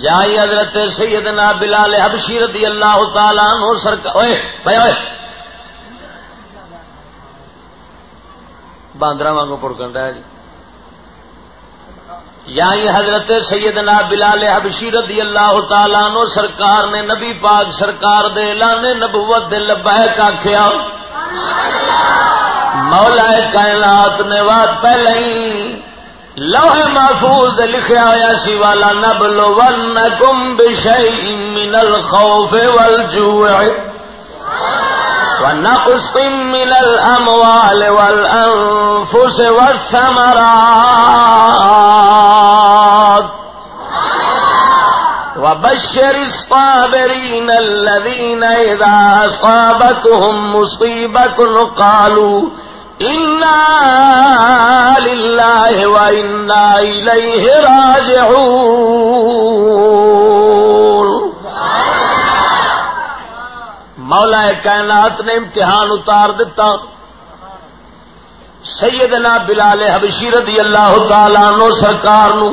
جائی حضرت سیدنا بلال حبشی رضی اللہ تعالیٰ نو سرکار اوئے، بھائی، اوئے۔ باندرا وانگو پڑکن رہا جی۔ یہاں حضرت سیدنا بلال حبشی رضی اللہ تعالیٰ نو سرکار نے نبی پاک سرکار دے لانے نبوت دے لبیک آخیا مولا کائنات نے بات پہلے ہی لوہ محفوظ لکھا ہوا سی والا نبلو ون کم بشئی من الخوف والجوع ونقص من الأموال والأنفس والثمرات. وبشر الصابرين الذين إذا أصابتهم مصيبة قالوا راجعون. مولا کائنات نے امتحان اتار دیتا سیدنا بلال حبشی رضی اللہ تعالی نو سرکار نو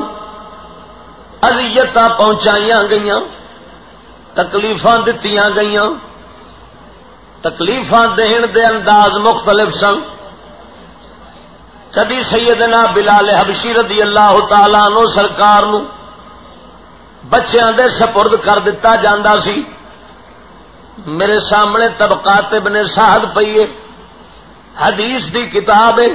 اذیت پہنچائی گئی تکلیف دیتی گئی تکلیف دین دے انداز مختلف سن۔ کدی سیدنا بلال حبشی رضی اللہ تعالی نو سرکار نو بچیاں دے سپرد کر دیتا جاندہ سی۔ میرے سامنے طبقات ابن ساہد پیے حدیث دی کتاب ہے۔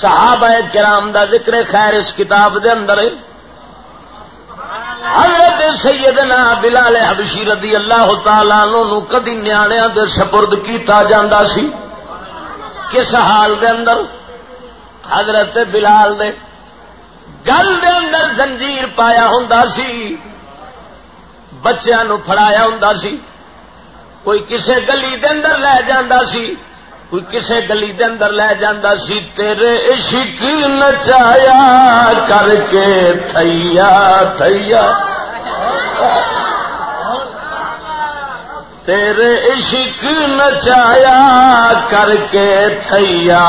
صحابہ کرام دا ذکر خیر اس کتاب دے اندر ہے۔ حضرت سیدنا بلال حبشی رضی اللہ تعالی نو کدی نیانیا دے سپرد کیتا جاندا سی۔ کس حال دے اندر؟ حضرت بلال دے۔ گل دے اندر زنجیر پایا ہوں سی۔ بچیا فڑایا ہوں سی۔ کوئی کسے گلی دے اندر لے جاندہ سی۔ کوئی کسے گلی دے اندر لے جاندہ سی۔ تیرے عشق نچایا کر کے تھیا تھیا۔ تیرے عشق نچایا کر کے تھیا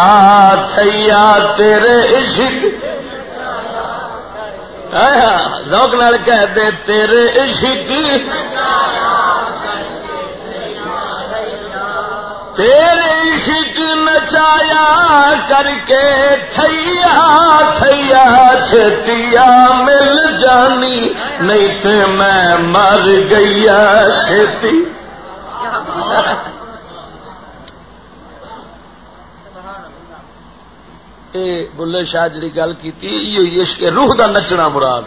تھیا، تیرے عشق۔ ذوق نال کہہ دے، تیرے عشق تیرے عشق نچایا کر کے تھیا تھیا چھتیا مل جانی، نہیں تو میں مر گئی، چھتی۔ بلے شاہ جی گل کی روح دا نچنا مراد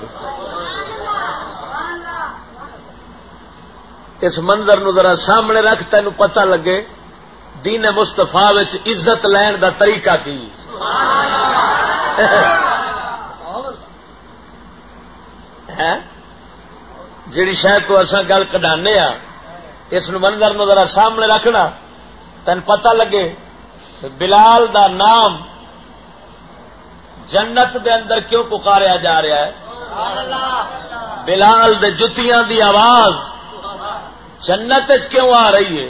اس منظر نو ذرا سامنے رکھ تین پتہ لگے، دین مستفا عزت لین دا طریقہ کی؟ ہاں؟ جیڑی شاید تو اصا گل کڈانے آ اس منظر نو ذرا سامنے رکھنا تین پتہ لگے بلال دا نام جنت دے اندر کیوں پکاریا جا رہا ہے؟ بلال دے جتیاں دی آواز جنت کیوں آ رہی ہے؟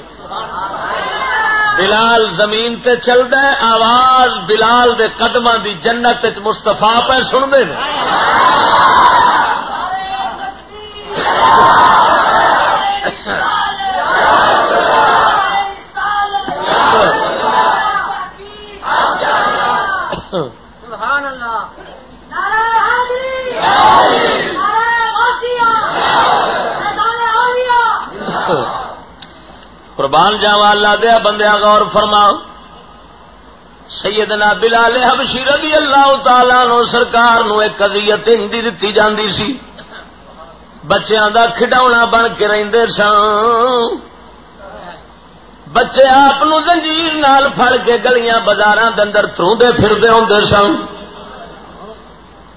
بلال زمین تے چلتا ہے، آواز بلال دے قدم دی جنت مستفا پہ سنتے ہیں۔ قربان جاوا اللہ دیا بندیا غور فرما سیدنا بلال حبشی رضی اللہ تعالی نو سرکار نو ایک ازیت ہندی دتی جاندی سی۔ بچیاں دا کھڈاونا بن کے رہندے سن۔ بچے آپ زنجیر نال پھڑ کے گلیاں بازار اندر تروندے پھردے ہوندے سن۔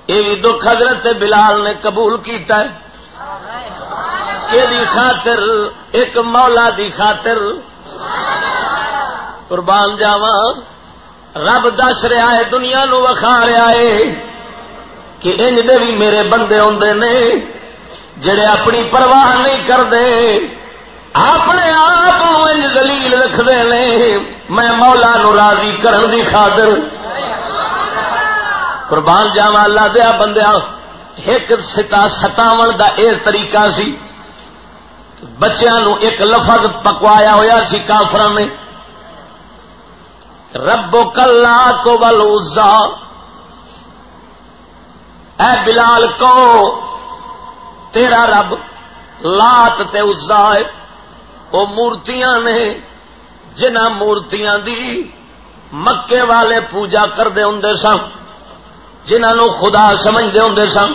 یہ بھی دکھ حضرت بلال نے قبول کیتا ہے۔ دی خاطر، ایک مولا دی خاطر۔ قربان جاوا رب دس رہا ہے، دنیا نو وکھا رہا ہے کہ انج دے بھی میرے بندے آدھے نے، جڑے اپنی پرواہ نہیں کرتے اپنے آپ انج دلیل رکھتے ہیں میں مولا نو راضی کرن دی خاطر۔ قربان جاوا اللہ دیا بندیا ایک ستا ستاو دا اے طریقہ سی۔ بچیاں نو ایک لفظ پکوایا ہوا سی کافر نے ربو کلا تو بلوزا اے بلال کو تیرا رب لات تے ازا ہے۔ وہ مورتیاں نے جنہ مورتیاں دی مکے والے پوجا کرتے ہوں سن جنہوں خدا سمجھتے ہوں سن،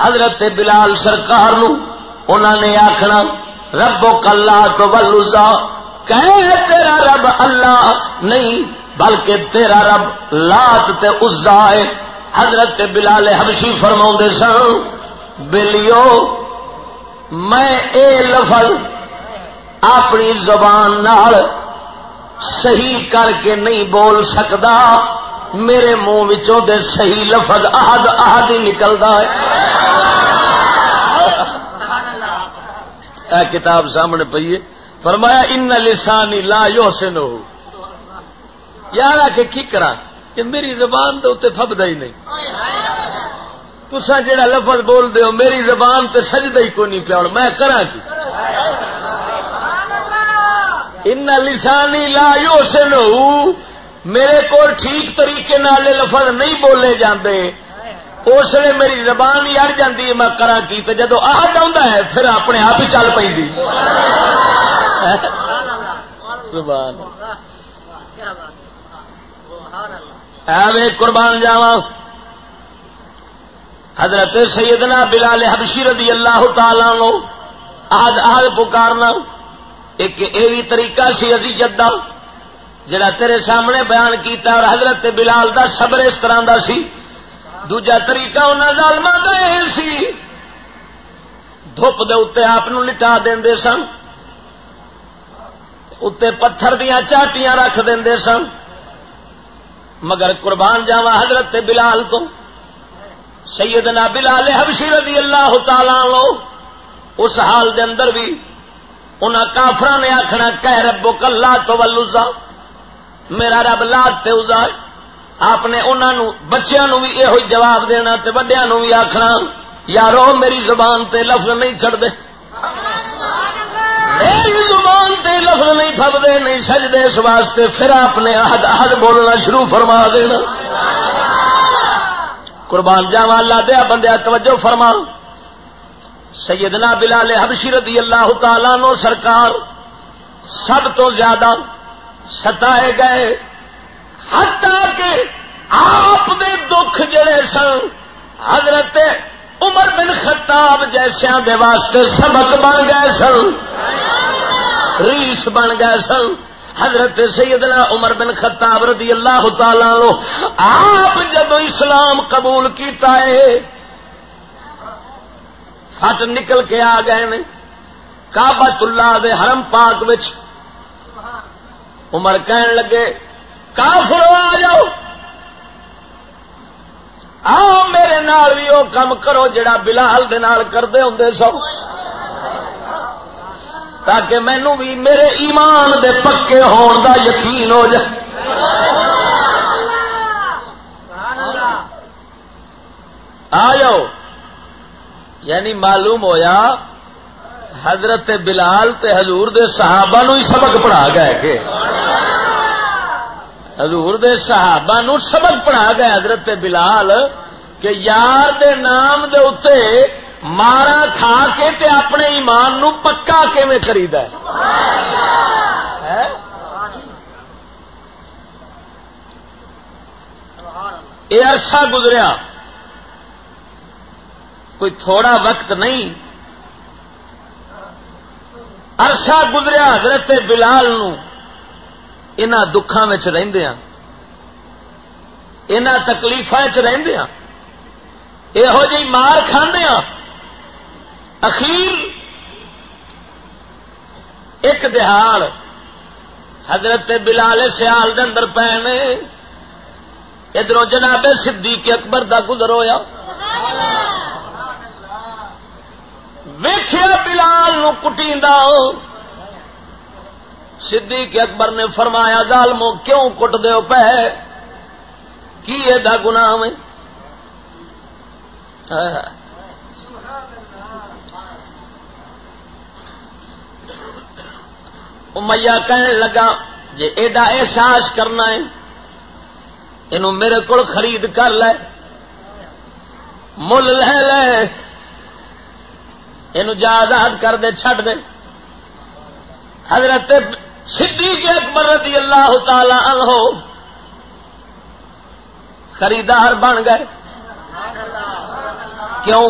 حضرت بلال سرکار نو۔ انہوں نے آخنا ربو کلا تو بلوزا کہ تیرا رب اللہ؟ نہیں، بلکہ تیرا رب لات تے ازا ہے۔ حضرت بلال حبشی فرما سن، بلیو، میں اے لفظ اپنی زبان نال صحیح کر کے نہیں بول سکتا میرے منہ دے صحیح لفظ آہد آہد ہی نکلتا ہے۔ اے کتاب سامنے پیے فرمایا ان لسانی لا یوسن ہو یار آ کے کی کرا کہ میری زبان تو اتنے فبدا ہی نہیں۔ تسا جڑا لفظ بول دے ہو، میری زبان تے سجدہ ہی کو نہیں پیا میں کرا کی؟ ان لسانی لا یوسن ہو میرے کو ٹھیک طریقے نال لفظ نہیں بولے جاندے۔ اس لیے میری زبان ہی اڑ جاتی ہے، میں کرا کی تو جدو آہد آ ہے، پھر اپنے آپ ہی چل پی قربان جاوا حضرت سیدنا بلال حبشی رضی اللہ تعالی نو آد آد پکارنا۔ ایک یہ طریقہ سی ازی جدا جڑا تیرے سامنے بیان کیتا اور حضرت بلال دا صبر اس طرح دا سی۔ دوجا طریقہ انہوں ظالم کا یہ سی، دھوپ دے اتنے آپ لٹا دے سن اتنے پتھر دیا چاٹیاں رکھ دے سن۔ مگر قربان جاوا حضرت بلال تو، سیدنا بلال حبشی رضی اللہ تعالی لو اس حال دے اندر بھی انہاں کافر نے آخنا کہہ ربو کلا تو ولوزا میرا رب لات تے ازا آپ نے انہوں بچوں بھی یہ جواب دینا تے وڈیا بھی آخنا یارو، میری زبان تے لفظ نہیں چڑھتے میری زبان تے لفظ نہیں فبدے نہیں سجدے، اس واسطے پھر آپ نے عہد عہد بولنا شروع فرما دینا۔ قربان جاوا اللہ دیا بندیا توجہ فرما۔ سیدنا بلال حبشی رضی اللہ تعالی نو سرکار سب تو زیادہ ستائے گئے۔ حتا کہ آپ دے دکھ جڑے سن، حضرت عمر بن خطاب جیسے دے واسطے سبق بن گئے سن۔ ریس بن گئے سن۔ حضرت سیدنا عمر بن خطاب رضی اللہ تعالی لو آپ جدو اسلام قبول کیتا ہے فٹ نکل کے آ گئے کابت اللہ دے حرم پاک وچ، عمر کہن لگے کافرو آ جاؤ۔ آؤ میرے نال بھی وہ کام کرو جڑا بلال دے نال کرتے ہوں سو۔ تاکہ مینو بھی میرے ایمان دے پکے ہون دا یقین ہو جائے۔ آ جاؤ۔ یعنی معلوم ہویا حضرت بلال تے حضور دے صحابہ نو ہی سبق پڑھا گئے کہ حضور دے صحابہ نو سبق پڑھا گئے حضرت بلال کہ یار دے نام دے اتے مارا کھا کے تے اپنے ایمان نو پکا خرید یہ عرصہ گزریا۔ کوئی تھوڑا وقت نہیں۔ عرصہ گزریا حضرت بلال ان دکھان رہدیا ہاں۔ تکلیف ہاں۔ یہو جی مار کھانے ہاں۔ اخیر ایک دہاڑ حضرت بلال سیال دے اندر پے ادھر جناب صدیق اکبر دا گزر ہویا۔ ویخیا بلال نو کٹی صدیق اکبر نے فرمایا، ظالمو کیوں کٹ دیو پہ؟ کی ایڈا گناہ میں؟ امیا کہن لگا جی ایڈا احساس کرنا ہے یہ میرے کو خرید کر لے، مل لے لے یہ آزاد کر دے، چھڈ دے۔ حضرت صدیق اکبر رضی اللہ تعالی عنہ خریدار بن گئے۔ کیوں؟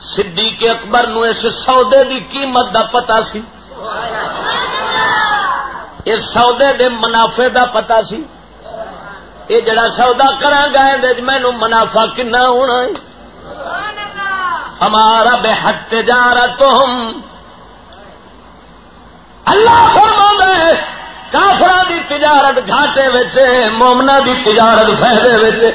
صدیق اکبر نو اس سودے دی قیمت دا پتا سی۔ اس سودے دے منافع دا پتا سی۔ یہ جڑا سودا کرا گا مینو منافع کنا ہونا ہے۔ ہمارا بے حد تجارت ہم اللہ فرما کافر دی تجارت گھاٹے مومنا دی تجارت فائدے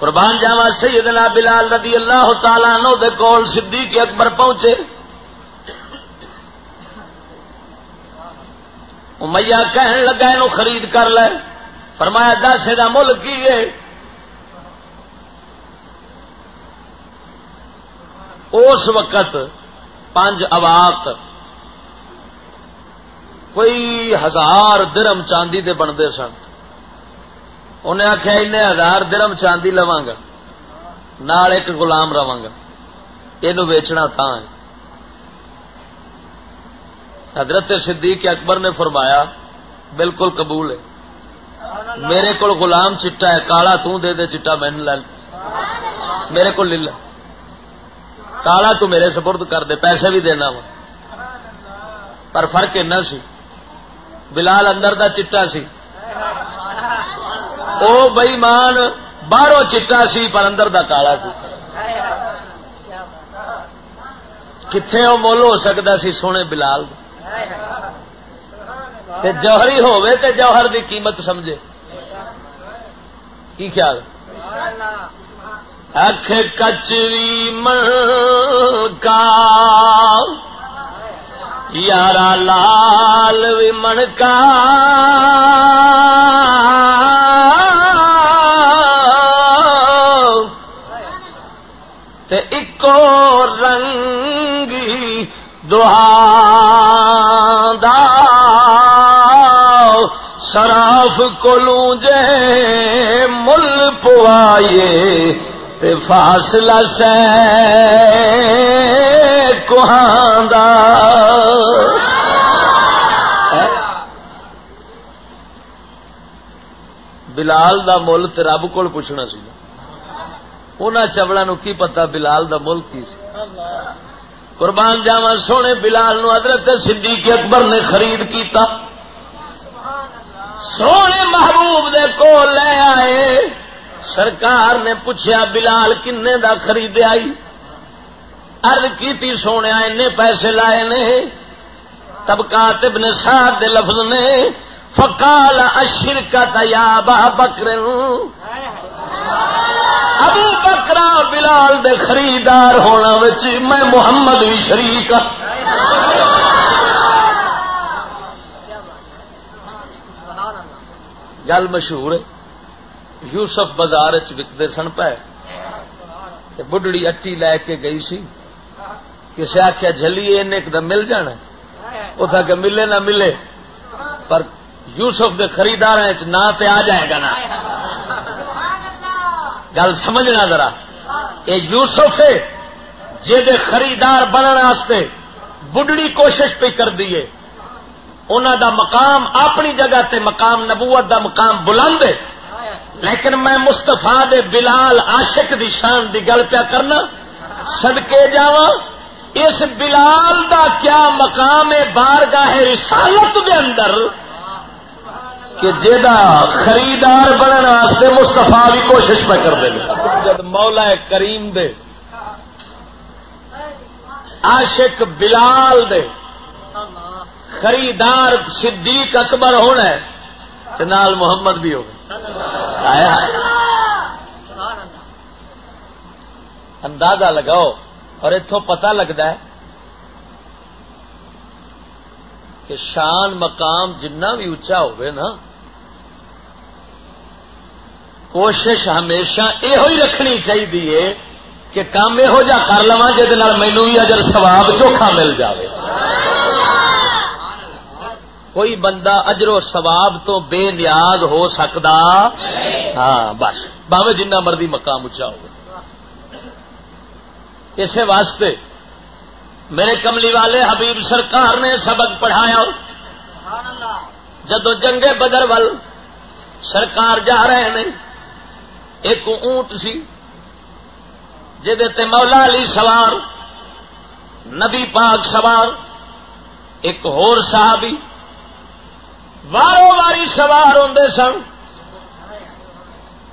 قربان جاوا سیدنا بلال رضی اللہ تعالیٰ نو دے کول صدیق اکبر پہنچے۔ امیا کہن لگا یہ خرید کر لے۔ فرمایا دس یہ مل کی ہے؟ اس وقت پانچ اواق کوئی ہزار درم چاندی دے بنتے سن۔ انہیں آخیا ان ہزار درم چاندی لوا گا۔ ایک گلام رہا گا۔ یہ ویچنا تھا حضرت صدیق اکبر نے فرمایا، بالکل قبول ہے۔ میرے کو غلام چٹا ہے، کالا دے دے چٹا میں میرے کو لے کالا تو میرے سپرد کر دے، پیسے بھی دینا وا۔ پر فرق ایسا سی۔ بلال اندر دا چٹا سی۔ او بئی مان باہروں چٹا سی، پر اندر دا کالا سی۔ کتنے وہ مول ہو سکتا سی سونے بلال تے جوہری ہوے تے جوہر دی قیمت سمجھے۔ کی خیال؟ اکھ کچری من کا یارا لال بھی من کا تے اکو رنگی دا شراف کولوں جے مل پوائیے تے فاصلہ سے کوہاں بلال دا مل تے رب کو پوچھنا سی۔ انہاں چبڑا نو کی پتا بلال دا مل کی سی؟ قربان جاوا سونے بلال نو حضرت صدیق اکبر نے خرید کیتا۔ سونے محبوب دے کو لے آئے۔ سرکار نے پوچھا بلال کنے دا خرید آئی؟ ارد کی سونے این پیسے لائے نے۔ طبقات ابن سعد دے لفظ نے، فقال اشرکت یا با بکر۔ ابو بکرا بلال دے خریدار ہونا میں محمد بھی شریک ہاں۔ گل مشہور یوسف بازار وکتے سن پے۔ بڑھڑی اٹی لے کے گئی سی۔ کسی آخیا جلیے ایک دم مل جانا۔ اتنا کہ ملے نہ ملے۔ پر یوسف دے خریدار نہ آ جائے گا نا۔ گل سمجھنا ذرا۔ یہ یوسف ہے جی خریدار بننے بڑھڑی کوشش پہ کر دیے انہوں دا مقام اپنی جگہ تے مقام نبوت دا مقام بلند ہے۔ لیکن میں مستفا دے بلال عاشق دی شان دی گل پیا کرنا سدکے جا اس بلال دا کیا مقام ہے بارگاہ رسالت دے اندر؟ کہ جا خریدار بننے مستفا بھی کوشش پہ کر دیں جب مولا کریم دے، عاشق بلال دے، خریدار صدیق اکبر ہونا ہے نال محمد بھی ہو اندازہ لگاؤ، اور اتوں پتا لگتا ہے کہ شان مقام جنہ بھی اچا نا کوشش ہمیشہ یہ رکھنی چاہیے کہ کام یہو جا کر لوا مینو بھی اجر سواب چوکھا مل جائے کوئی بندہ اجر و سواب تو بے نیاز ہو سکتا ہاں بس۔ باوے جنہ مرضی مقام اچا ہو اسی واسطے میرے کملی والے حبیب سرکار نے سبق پڑھایا۔ جدو جنگے بدر ول سرکار جا رہے ہیں ایک اونٹ سی جہد مولا علی سوار، نبی پاک سوار، ایک ہور صحابی وارو واری سوار ہوں سن۔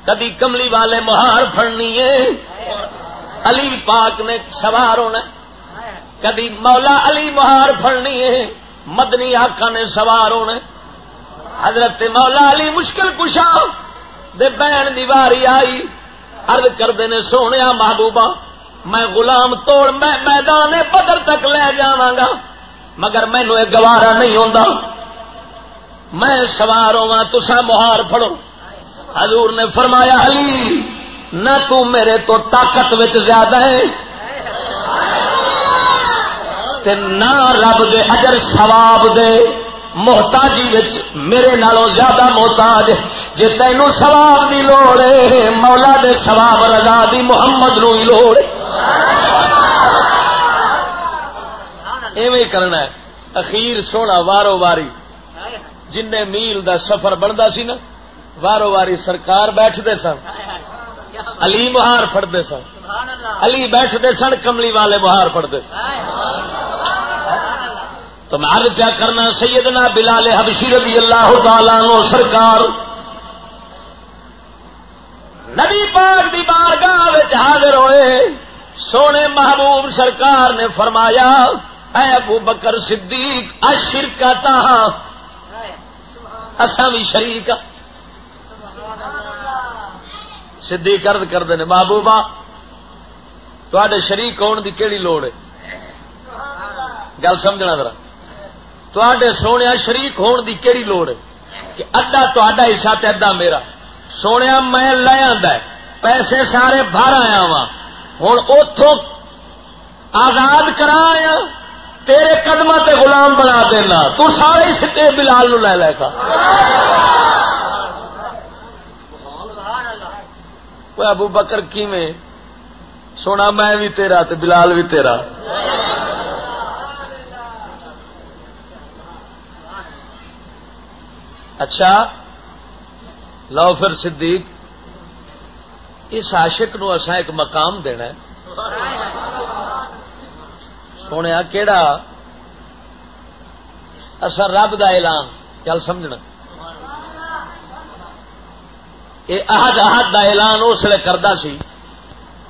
کدی کملی والے مہار فڑنی ہے، علی پاک نے سوار ہونا۔ کدی مولا علی مہار فڑنی ہے، مدنی آکا نے سوار ہونا۔ حضرت مولا علی مشکل کشا۔ دے بہن دی واری آئی ارد کرتے نے، سونے محبوبہ، میں غلام توڑ میں میدان بدر تک لے جا گا، مگر مینو یہ گوارا نہیں ہوتا میں سوار ہوا تسا مہار پڑو حضور نے فرمایا، علی، نہ تو میرے تو طاقت زیادہ ہے، تے نہ رب دے اجر ثواب دے۔ محتاجی میرے نالوں زیادہ محتاج جی تینوں سواب کی لوڑ ہے، مولا دے سواب رضا دی محمد نو ہی لوڑ ایویں کرنا ہے۔ اخیر سونا وارو واری جن میل دا سفر بنتا سی نا، وارو واری سرکار بیٹھتے سن۔ علی مہار فٹتے سن۔ علی بیٹھتے سن، کملی والے مہار فٹتے تو میں عرض پیا کرنا سیدنا بلال حبشی رضی اللہ تعالی نو سرکار نبی پاک دی بارگاہ حاضر ہوئے، سونے محبوب سرکار نے فرمایا، اے ابو بکر صدیق اشرکتا اسا بھی شریک ہاں۔ صدیق کرد کرتے ہیں، محبوبہ تے شریک ہونے کی کہڑی لوڑ ہے؟ گل سمجھنا ذرا۔ تے سونے شریک ہون دی کیڑی لوڑ ہے؟ کہ ادا تا حصہ تے ادا میرا۔ سونے میں لے پیسے سارے باہر آیا وا ہوں اتوں آزاد کرایا تیرے قدم تے غلام بنا دینا۔ تو سارے سٹے بلال نو لے لے کا ابو بکر کی میں سونا میں بھی تیرا تے بلال بھی تیرا۔ اچھا لو پھر صدیق، اس عاشق نو اسا ایک مقام دینا ہے۔ سونے کیڑا؟ اصا رب دا اعلان چل سمجھنا۔ یہ احد احد دا اعلان اس لیے کرتا سی،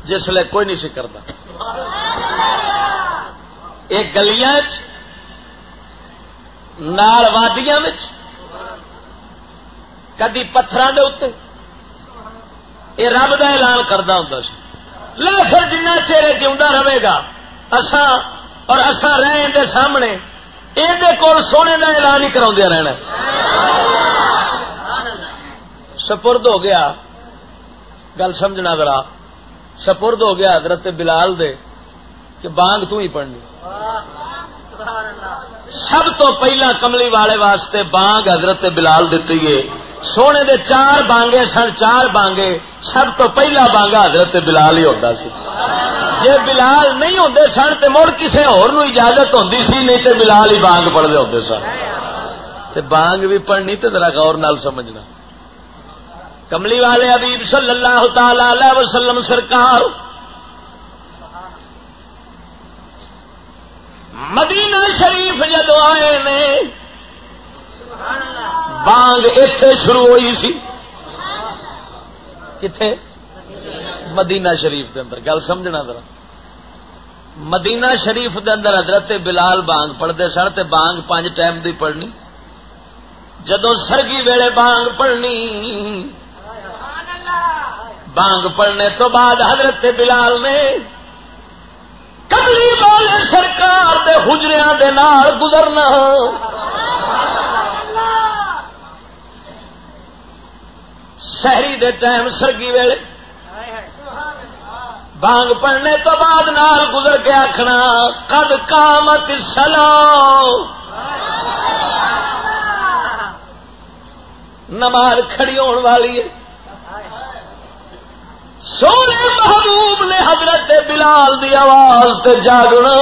جس لیے کوئی نہیں سی کرتا یہ گلیاں وادیاں کدی پتھر یہ رب کا ایلان کرتا ہوں لا پھر جنہ چہرے جیوا رہے گا اسان اور اسان رہے دے سامنے یہ کول سونے کا ایلان ہی کرا رہنا۔ سپرد ہو گیا۔ گل سمجھنا ذرا۔ سپرد ہو گیا حضرت بلال دے کہ بانگ تو ہی پڑنی سب تو پہلا کملی والے واسطے بانگ حضرت بلال دیتی ہے۔ سونے دے چار بانگے سن، چار بانگے، سب تو پہلا بانگا حضرت بلال ہی ہوتا سی۔ جی بلال نہیں ہوتے سن تو مڑ کسی اجازت ہوتی سی، نہیں تو بلال ہی بانگ پڑھتے ہوتے سن۔ تے بانگ بھی پڑھنی تو ذرا غور نال سمجھنا۔ کملی والے ابھی صلی اللہ تعالی علیہ وسلم سرکار مدینہ شریف جدو آئے نے بانگ اتے شروع ہوئی سی۔ کتنے مدینہ شریف دے اندر۔ گل سمجھنا ذرا۔ مدینہ شریف دے اندر حضرت بلال بانگ پڑھتے سن تے بانگ پانچ ٹائم دی پڑھنی۔ جدو سرگی ویلے بانگ پڑھنی۔ بانگ پڑھنے تو بعد حضرت بلال نے کبلی والے سرکار دے حجریاں دے نال گزرنا۔ شہری دے ٹائم سرگی ویلے۔ بانگ پڑھنے تو بعد نال گزر کے آخنا کد کامت سلو نماز کھڑی ہونے والی ہے۔ سونے محبوب نے حضرت بلال دی آواز تے جاگنا۔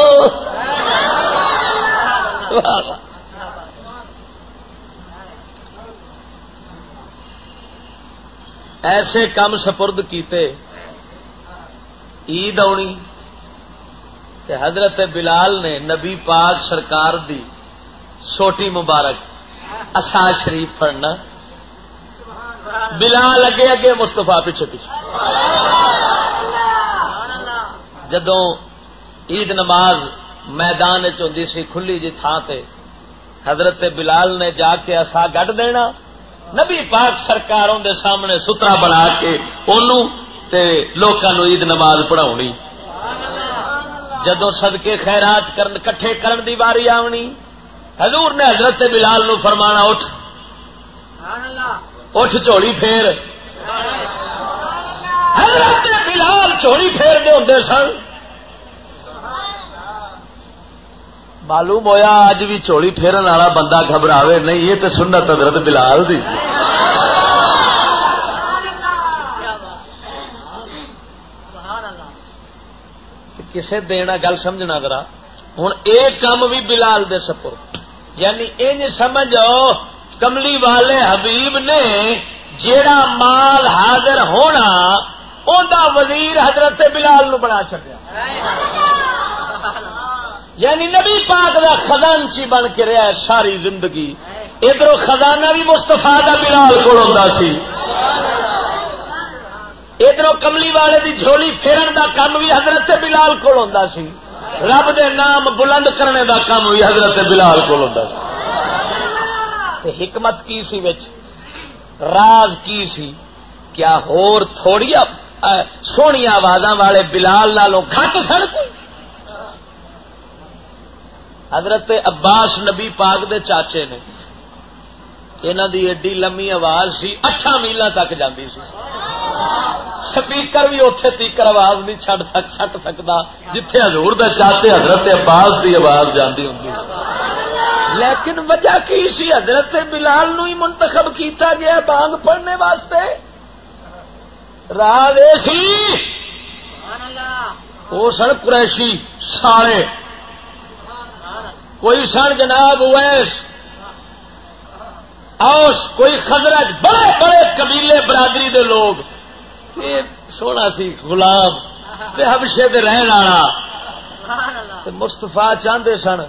ایسے کام سپرد کیتے، عید آنی تے حضرت بلال نے نبی پاک سرکار دی سوٹی مبارک اصا شریف پڑھنا۔ بلال اگے اگے مستفا پیچھے پیچھے۔ جدو عید نماز میدان چی سی، کھلی جی تھان تے حضرت بلال نے جا کے اصا گڈ دینا۔ نبی پاک سرکاروں دے سامنے سترا بنا کے عید نماز پڑھا جدو سدکے خیرات کرن کٹھے کرن دی باری آنی حضور نے حضرت بلال نو فرمانا، اٹھ۔ اٹھ چوڑی پھیر۔ حضرت بلال چوڑی پھیر دے ہوں سن۔ معلوم ہویا اج بھی چوڑی پھیرن والا بندہ گھبراوے، نہیں، یہ تو سنت حضرت بلال دی۔ کسے دینا گل سمجھنا کرا ہوں ایک کام بھی بلال دے سپر۔ یعنی ان سمجھو، کملی والے حبیب نے جیڑا مال حاضر ہونا ان وزیر حضرت بلال نو بنا چکا یعنی نبی پاک دا خزانچی بن کے رہا ہے ساری زندگی۔ ادھر خزانہ بھی مستفا کا بلال کو ادھر کملی والے دی جھولی پھیرن دا کام بھی حضرت بلال کو رب دے نام بلند کرنے دا کام بھی حضرت بلال کو حکمت کی سی وچ؟ راز کی سی کیا ہور تھوڑی سونی آواز والے بلال لالوں گھٹ سن کوئی حضرت عباس نبی پاک دے چاچے نے یہاں دی ایڈی لمبی آواز سی اٹھا میل تک جاندی سی۔ سپیکر بھی اتے تیکر آواز نہیں چڈ سک سٹ سکتا جتھے حضور دے چاچے حضرت عباس دی آواز جاندی ہوں لیکن وجہ کی سی؟ حضرت بلال نو ہی منتخب کیتا گیا بانگ پڑھنے واسطے۔ راہ سی۔ وہ سن قریشی سارے کوئی سن جناب ویس اوس کوئی خزرج بڑے بڑے قبیلے برادری دے لوگ۔ سونا سی گلاب ہبشے دے رہن والا۔ مستفا چاہتے سن۔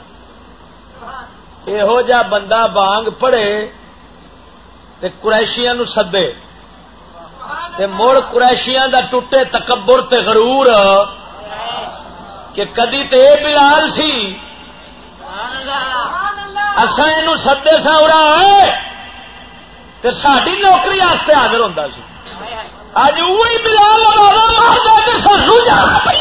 یہو جا بندہ بانگ پڑے تے قریشیاں نو سدے۔ تے مڑ قریشیاں دا ٹوٹے تکبر تے غرور، کہ کدی تے بلال سی اصا یہ سدے سا اڑا ساری نوکری آستے حاضر ہوتا سی۔ اج وہی بلال سانو جانا پہ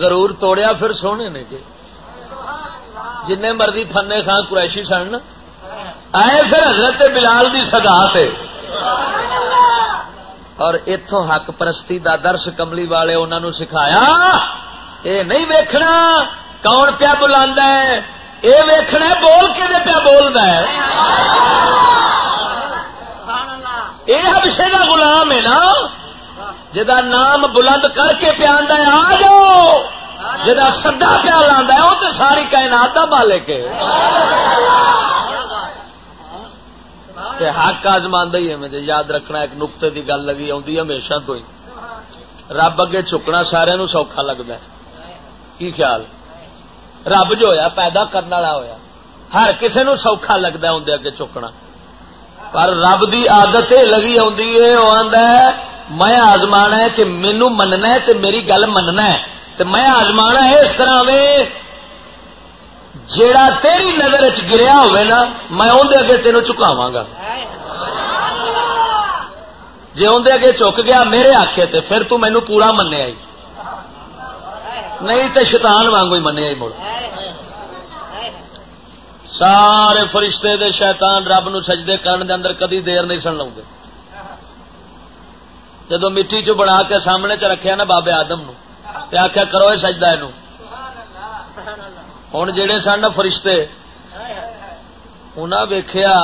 غرور توڑیا پھر سونے نے کہ جن مرضی فنے خان قریشی سن آئے پھر حضرت بلال دی سگا اور اتوں حق پرستی دا درس کملی والے انہوں نے سکھایا۔ اے نہیں ویکھنا کون پیا بلا یہ ویکھنا بول کے پیا بولنا یہ ہبشے کا گلام ہے نا۔ جا نام بلند کر کے پیا آ جاؤ۔ جا سدا پیا لا وہ تو ساری کائنات کا مالک ہے۔ حق آزمان ہی ہے مجھے یاد رکھنا ایک نقطے کی گل لگی آتی ہمیشہ تو ہی۔ رب اگے چکنا سارا سوکھا لگتا ہے۔ کی خیال؟ رب جو ہویا، پیدا کرنے والا ہویا۔ ہر کسی نو سوکھا لگتا اندر اگے چکنا۔ پر رب دی عادت لگی ہے میں آزما ہے کہ مینو مننا ہے تے میری گل مننا ہے۔ تے میں آزما ہے اس طرح جیڑا تیری نظر چ گریا ہوئے نا، میں اندر اگے تینوں چکاوا گا۔ جی اندر اگے چک گیا میرے آخے تے پھر تو مینو پورا منیا ہی نہیں تے شیطان وانگو ہی منیا مڑ۔ سارے فرشتے دے شیطان رب نو سجدے کرن دے اندر کدی دیر نہیں سن لوں گے جدو مٹی چ بنا کے سامنے چ رکھیا نا بابے آدم نو آخیا کرو یہ سجدہ یہ ہوں جڑے سن فرشتے انہیں ویخیا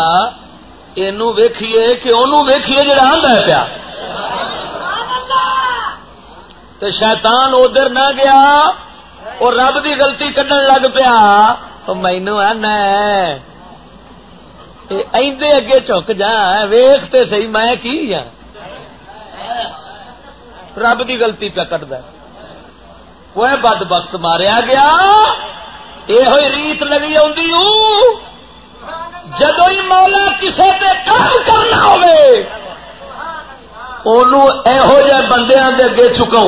یہ ویکھیے کہ انہوں ویکھیے جڑا آدھا پیا۔ تو شیطان ادھر نہ گیا اور رب دی غلطی کڈن لگ پیا۔ مینو آنا اگے چک جا ویختے سی میں کی ہاں رب کی گلتی پہ کٹ وہ بد وقت ماریا گیا۔ یہ ریت لگی جدو ہی مولا کسی پہ کام کرنا ہوئے یہو جہ بندیا اگے چکا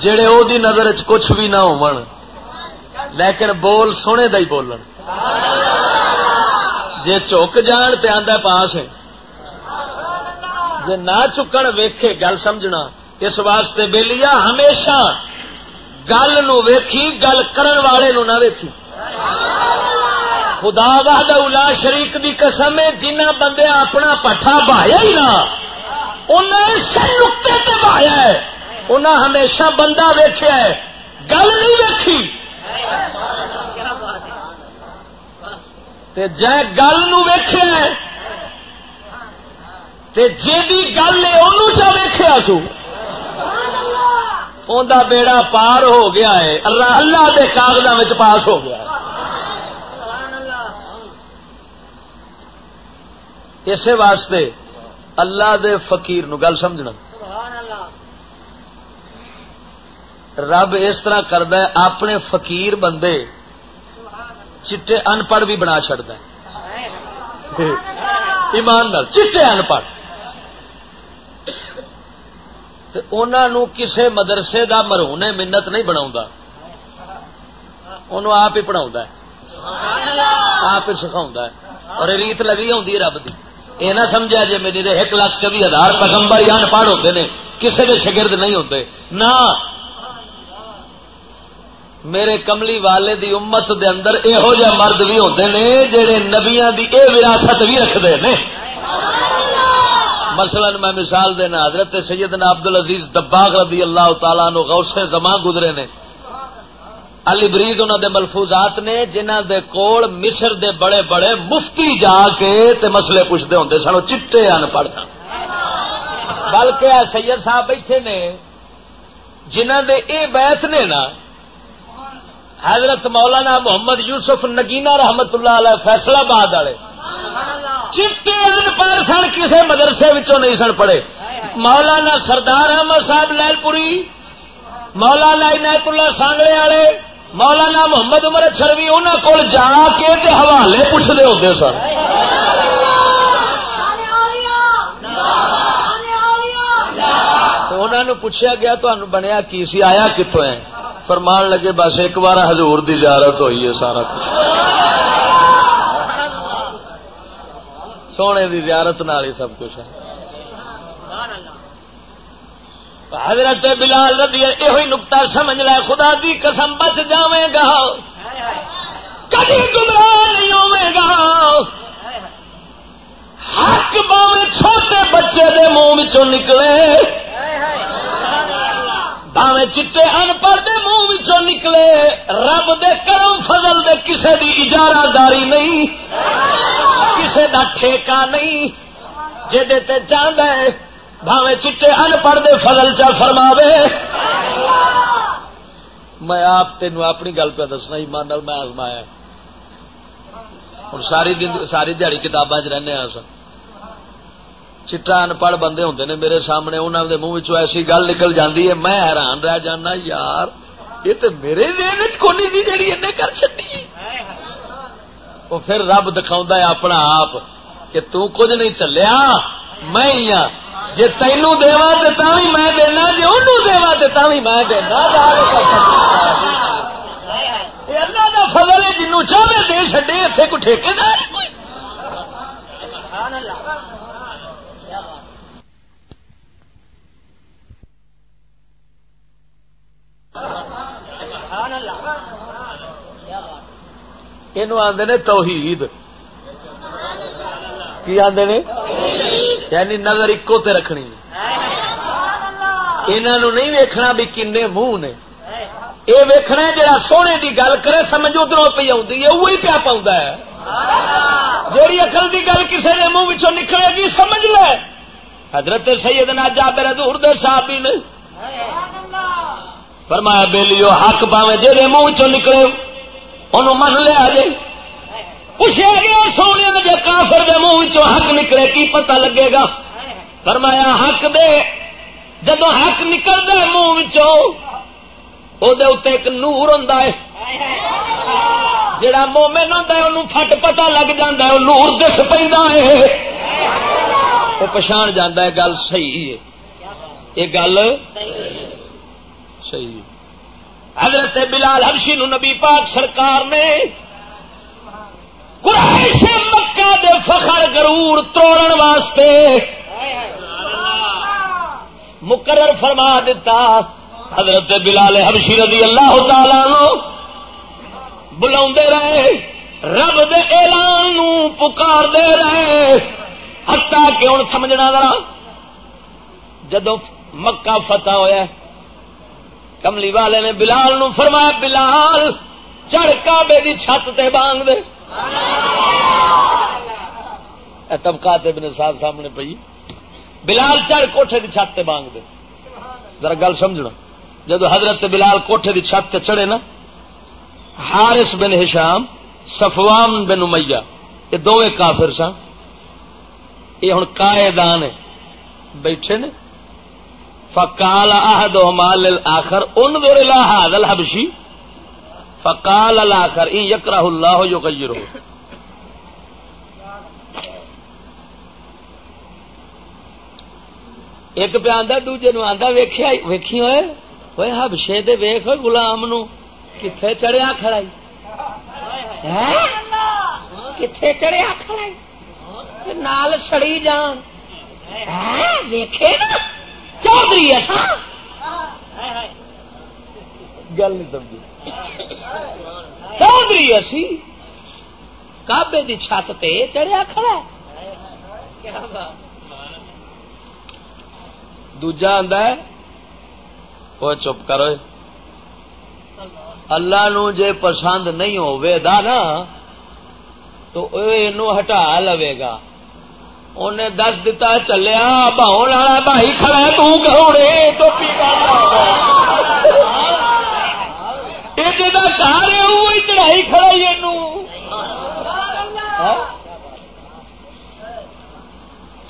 جڑے وہ نظر چ کچھ بھی نہ ہو لیکن بول سونے دا ہی بولن۔ جے چک جان پہ آدھا پاس جے نہ چکن ویکھے، گل سمجھنا۔ اس واسطے بے لیا ہمیشہ گل نو ویکھی، گل کرن والے نو نہ ویکھی۔ خدا وحدہ الا شریک دی قسم ہے، جنہ بندے اپنا پٹھا بہایا ہی نہ انہیں نقطے تے بہایا ہے۔ انہیں ہمیشہ بندہ ویکھیا ہے، گل نہیں ویکھی۔ جے گل ویخیا جی گل ہے انہوں چا ویخیا سو۔ ان بیڑا پار ہو گیا ہے۔ اللہ اللہ کے کاغذوں پاس ہو گیا اسی واسطے اللہ دے فقیر نو گل سمجھنا۔ رب اس طرح کرد اپنے فقیر بندے چٹے ان پڑھ بھی بنا چڑتا ایمان نال چٹے ان پڑھ کسے مدرسے دا مرہونے منت نہیں بنا آپ ہی پڑھا آپ ہی سکھا اور ریت لگی آتی رب کی یہ نہ سمجھا جی میری ایک لاکھ چوبی ہزار پیغمبر یا ان پڑھ ہوتے ہیں کسی کے شگرد نہیں ہوتے نہ۔ میرے کملی والے دی امت دے اندر یہو جہ مرد بھی ہوتے ہیں جہے نبیا دی اے وراثت بھی رکھتے ہیں مثلا میں مثال دینا، حضرت سیدنا عبد العزیز دباغ رضی اللہ تعالیٰ نو غوث زمان گزرے نے۔ علی برید انہوں دے ملفوظات نے جنہ دے کول مصر دے بڑے بڑے مفتی جا کے تے مسئلے پوچھتے ہوں سنو چٹے ان پڑھ سن بلکہ سید صاحب بیٹھے نے جنہ دے اے بیت نے نا، حضرت مولانا محمد یوسف نگینا رحمت اللہ علیہ فیصلہ باد والے۔ چٹے ان پڑھ سن کسی مدرسے نہیں سن پڑے مولانا سردار احمد صاحب لال پوری مولانا عنایت اللہ سانگڑے والے، مولانا محمد عمر شروی انہوں کو جا کے حوالے پوچھتے ہوتے سن۔ انہوں پوچھا گیا تمہیں بنیا کی سی، آیا کتوں ہے؟ فرمان لگے، بس ایک بار حضور دی زیارت ہوئی ہے سارا کچھ۔ سونے دی زیارت نال ہی سب کچھ ہے۔ حضرت بلال رضی یہ نکتا سمجھ لے، خدا دی قسم بچ جاوے گا۔ کبھی گمراہ نہیں ہوے گا۔ حق باوے چھوٹے بچے دے منہ نکلے۔ باوے چٹے ان پڑھ دے منہ نکلے، رب دے کرم فضل دے کسے دی اجارہ داری نہیں، کسے دا ٹھیکہ نہیں تے جانا ہے، بھاوے چٹے ان پڑھ دے فضل چا فرماوے۔ میں آپ تینوں اپنی گل پہ دسنا، ایمان میں آزمایا۔ اور ساری دن، ساری دیہی کتابیں رہنے سن۔ چٹا ان پڑھ بندے ہوں نے میرے سامنے انہوں دے منہ ایسی گل نکل جاتی ہے، میں حیران رہ جانا، یار، یہ تو میرے کونی دی جی کر چی وہ پھر رب دکھا ہے اپنا آپ کہ تو کچھ نہیں چلیا، میں ہی ہاں۔ جی تینوں دوا تو میں دینا جی انہوں دوا تو میں دینا اللہ کا فضل ہے، جنوں چاہے دے چڈے اتنے کو ٹھیکے دار کوئی۔ یہ آدھے نے توحید. کی آدھے نے؟ یعنی نظر اکو تے رکھنی. انہوں نہیں ویکھنا بھی کن منہ نے. یہ ویکھنا جا سونے کی گل کرے، سمجھ ادھر پی آئی ہے وہی پیا پاؤں ہے۔ جیڑی اکل کی گل کسی کے منہ نکلے گی، سمجھ لے۔ حضرت سیدنا جابر دور دے صاحب نے۔ فرمایا، بیلیو، حق پاوے جہے منہ چ نکلے انہوں من لیا جی پوچھا گیا سونے جی کافر دے منہ حق نکلے، کی پتہ لگے گا؟ فرمایا، حق دے۔ جدو حق نکلتا ہے منہ ایک نور ہوں جڑا مومن ہوں انہوں فٹ پتا لگ جا نور دس پہ وہ پچھان جانا ہے، گل صحیح ہے۔ یہ گل صحیح حضرت بلال ہبشی نو نبی پاک سرکار نے قریش مکہ دے فخر گرور توڑن واسطے مقرر فرما دیتا حضرت بلال حبشی رضی اللہ تعالی نو بلا رہے، رب دے اعلان نو پکار دے رہے۔ ہتا کہ سمجھنا ذرا جدو مکہ فتح ہویا کملی والے نے بلال نو فرمایا، بلال، چڑھ کابے دی چھت تے بانگ دے۔ طبقات ابن صاحب سامنے پی بلال چڑھ کوٹھے دی چھت تے بانگ دے۔ ذرا گل سمجھنا۔ جدو حضرت بلال کوٹھے دی چھت تے چڑھے نا، حارث بن ہشام، صفوان بن امیہ، یہ دونوں کافر سن۔ یہ ہوں قائدان بیٹھے نے۔ فکال آہد مال آخر ان دور الحاد الحبشی فکال الآخر ان یکرہ اللہ جو کجرو ایک پہ آدھا دوجے نو آدھا ویخیا ویکھی ہوئے وہ ہبشے دے ویخ گلام نو کتنے چڑھیا کھڑائی ہاں؟ کتنے چڑھیا کھڑائی نال سڑی جان۔ ہاں؟ ویکھے نا؟ چودھری گل نہیں سمجھی۔ چودھری اسی کابے دی چھت تے چڑھیا کھڑا دوجا آدھا وہ چپ کرو اللہ نو جے پسند نہیں ہوئے دا نا تو ہٹا لوے گا۔ انہیں دس دتا چلیا بہن والا بھائی کھڑا توڑے تو گھر ہے وہی چڑھائی کھڑائی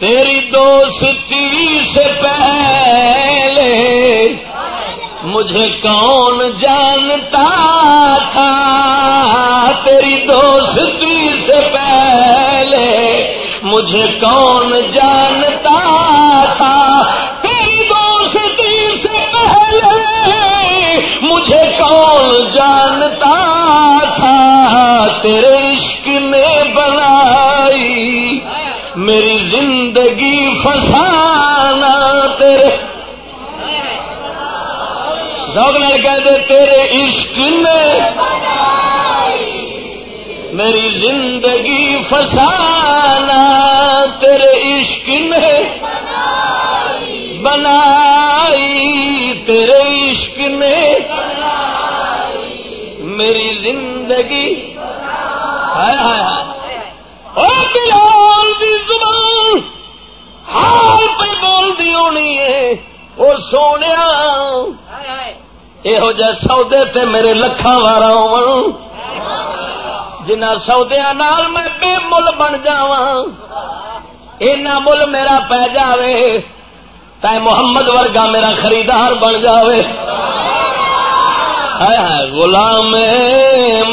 تیری دوستی سے پہلے مجھے کون جانتا تھا تیری دوستی سے پہلے مجھے کون جانتا تھا؟ تیری دوستی سے پہلے مجھے کون جانتا تھا؟ تیرے عشق نے بنائی، میری زندگی فسانا تیرے۔ لڑ کہتے تیرے عشق نے میری زندگی فسانا تیرے عشق نے بنائی تیرے عشق نے میری زندگی بلال دی زبان حال پہ بول دی ہونی ہے۔ وہ سونے یہو جہ سودے تے میرے وارا ہو جنا سودیا نال میں بے مل بن جا مل میرا پی جائے تے محمد ورگا میرا خریدار بن جائے غلام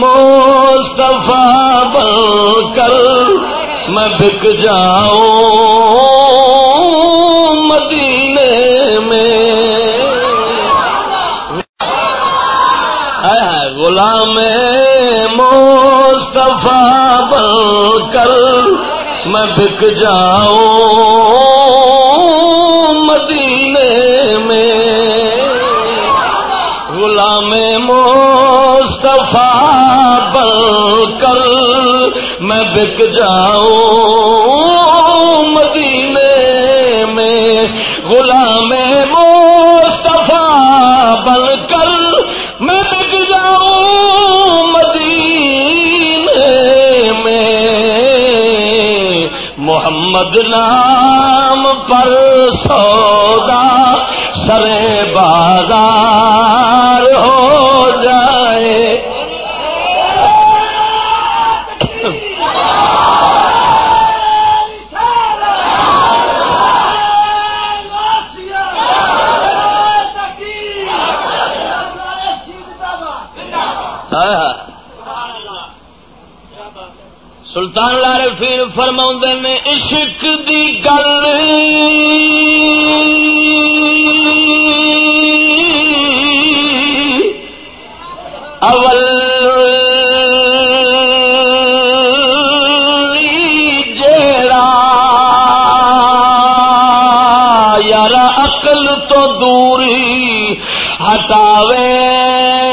مستفا بن کر میں بک جاؤں مدینے میں۔ غلام کر میں بک جاؤں مدینے میں غلام مصطفیٰ بن کر میں بک جاؤں بدنام نام پر سودا سرے بازار سلطان لارے فرما نے عشق دی گل اول جیڑا یار عقل تو دوری ہٹاوے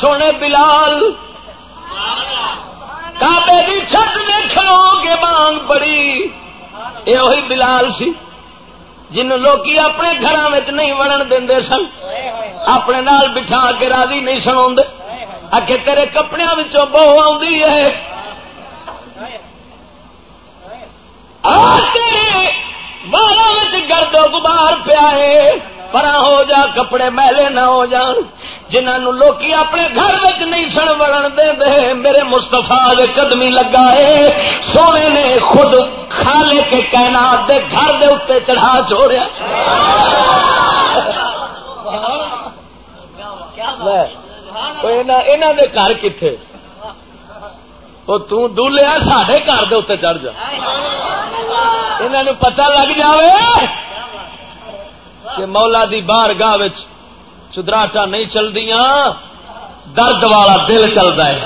سونے بلال۔ کابے کی چھت دیکھو گے مانگ بڑی یہ وہی بلال سی جن لوگ اپنے گھر نہیں وڑن دے سن۔ اپنے نال بٹھا کے راضی نہیں سنا اگے تیرے کپڑے بہ آ بارہ گرد گبار پیا پرا ہو جا کپڑے میلے نہ ہو جان۔ جنہوں لوگ اپنے گھر نہیں سن وڑن دے دے میرے مستفا قدمی لگا ہے۔ سونے نے خود کھا لے کے کہنا دے گھر دے اتنے چڑھا چھوڑیا۔ دے گھر کتنے وہ تلیا سڈے گھر دے اتنے چڑھ جا۔ انہوں پتہ لگ جائے کہ مولا دی بار گاہ چدراٹا نہیں چل دیا درد والا دل چلتا ہے۔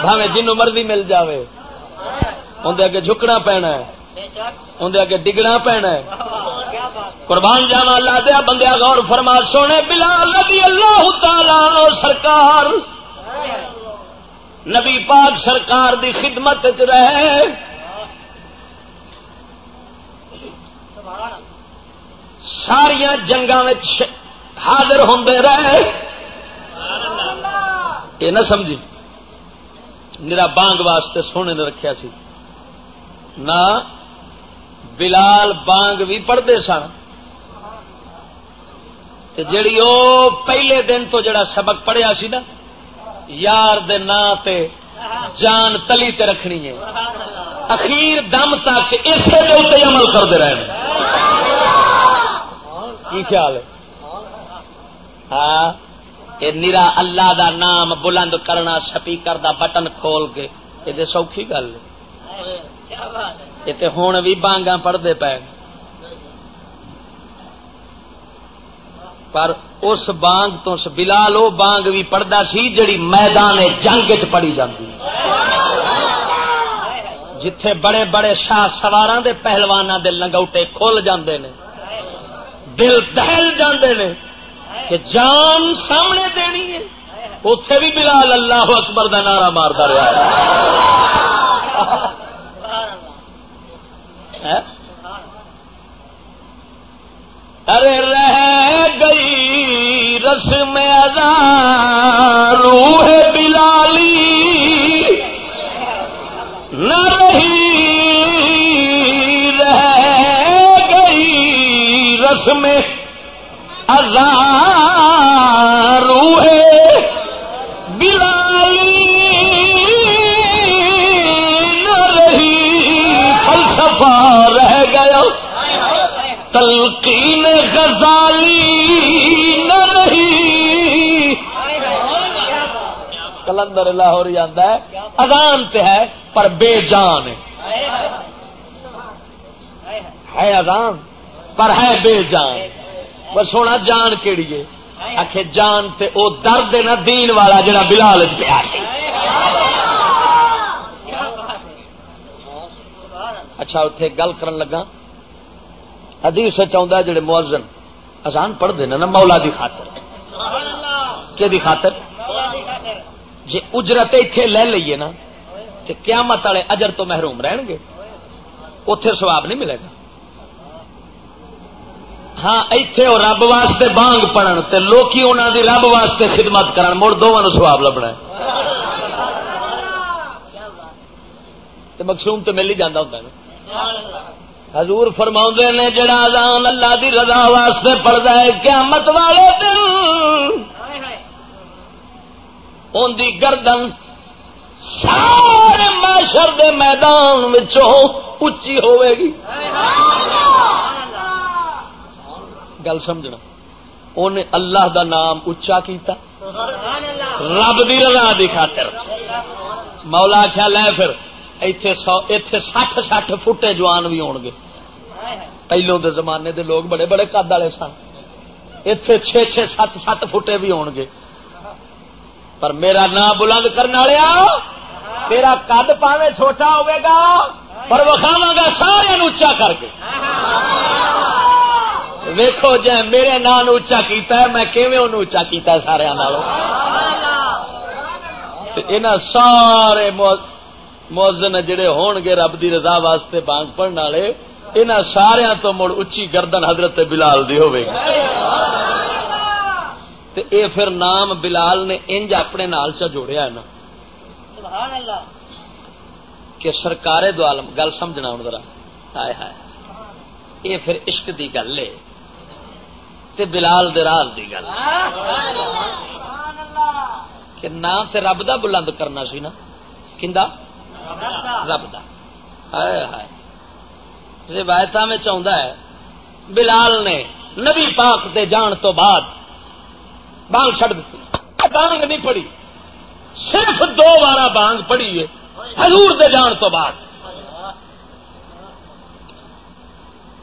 بھاوے جن مرضی مل جائے اندر اگے جھکنا پینا ہے۔ اندر اگے ڈگنا پینا ہے۔ قربان جانا لا دیا بندیا غور فرما، سونے بلال نبی اللہ تعالی سرکار۔ نبی پاک سرکار دی خدمت چ رہے۔ ساریا جنگا حاضر ہوں رہے۔ یہ نہ سمجھی۔ میرا بانگ واسطے سونے نے رکھیا سی۔ نہ بلال بانگ بھی پڑھتے سن۔ جڑی وہ پہلے دن تو جڑا سبق پڑھیا سی نا، یار دے نا تے جان تلی تے رکھنی ہے۔ اخیر دم تک اسے دے عمل کرتے رہے کی خیال ہے؟ ہاں؟ نرا اللہ دا نام بلند کرنا، سپیکر دا بٹن کھول کے، یہ سوکھی گل یہ ہوں بھی بانگا پڑھتے پے۔ پر اس بانگ تو بلال وہ بانگ بھی پڑھتا سی جڑی میدان جنگ چ پڑی جاتی جتھے بڑے بڑے شاہ سوار دے پہلوانا دے لنگوٹے کھل جاندے نے۔ دل دہل جاندے نے کہ جان سامنے دینی ہے۔ اتے بھی بلال اللہ اکبر کا نعرہ مارتا رہا ہے۔ ہاں؟ ارے رہ گئی رسم ادا روح بلالی گئی رسم ادا بلالی نہ رہی، فلسفہ رہ گیا۔ تلقین غزالی نہ رہی۔ کلندر لاہور آتا ہے، اذان تے ہے، پر بے جان ہے اذان؟ پر ہے بے جان بس سونا جان کیڑی ہے؟ آخ جان تے او درد نہ دین والا جڑا بلال پیا اچھا اتے گل کرن لگا۔ حدیث چاہتا جڑے موزن آسان پڑھتے ہیں نا مولا دی خاطر۔ کہ دی خاطر؟ جی اجرت اتے لے لیے نا تو قیامت والے اجر تو محروم رہن گے اتے سواب نہیں ملے گا۔ ہاں اتے وہ رب واسطے بانگ پڑھن تے لوکی انہوں دی رب واسطے خدمت کرن، مڑ دونوں سواب لبنا مقصوم تو مل ہی جانا ہوتا ہے حضور فرما نے، جڑا آزان اللہ دی رضا واسطے پڑھتا ہے، قیامت والے دن ان دی گردن سارے معاشر دے میدان اچھی ہوے گی۔ گل سمجھنا۔ انہیں اللہ دا نام اچا کیتا۔ رب دی رضا دی خاطر۔ مولا خیال ہے پھر اتے سٹھ سٹھ فٹے جوان بھی ہو گے۔ پہلو دے زمانے دے لوگ بڑے بڑے قد والے سن۔ اتے چھ چھ سات سات فٹے بھی ہو گے۔ پر میرا نام بلند کرنے والا تیرا قد پاوے چھوٹا ہوئے گا۔ پر وکھاوا گا، سارے اچا کر کے۔ ویکو جی میرے نام اچا کیتا ہے میں کیون اچا کیتا ہے سارے سارے موزن جڑے ہون گے رب دی رضا واسطے بانگ پڑھنے والے ان سارا تو مڑ اچھی گردن حضرت بلال دی ہوئے گی۔ تے اے پھر نام بلال نے انج اپنے نال چا جوڑیا ہے نا۔ کہ سرکار دو عالم گل سمجھنا ہوں ذرا۔ ہائے ہائے۔ اے پھر عشق دی گل ہے۔ تے بلال دے راز دی گل۔ کہ نہ تے رب دا بلند کرنا سی نا۔ کھندا رب دا۔ ہائے ہائے۔ روایت میں چاہتا ہے، بلال نے نبی پاک دے جان تو بعد بانگ چڑ دیتی بانگ نہیں پڑی۔ صرف دو بار بانگ پڑی ہے، حضور دے جان تو بعد۔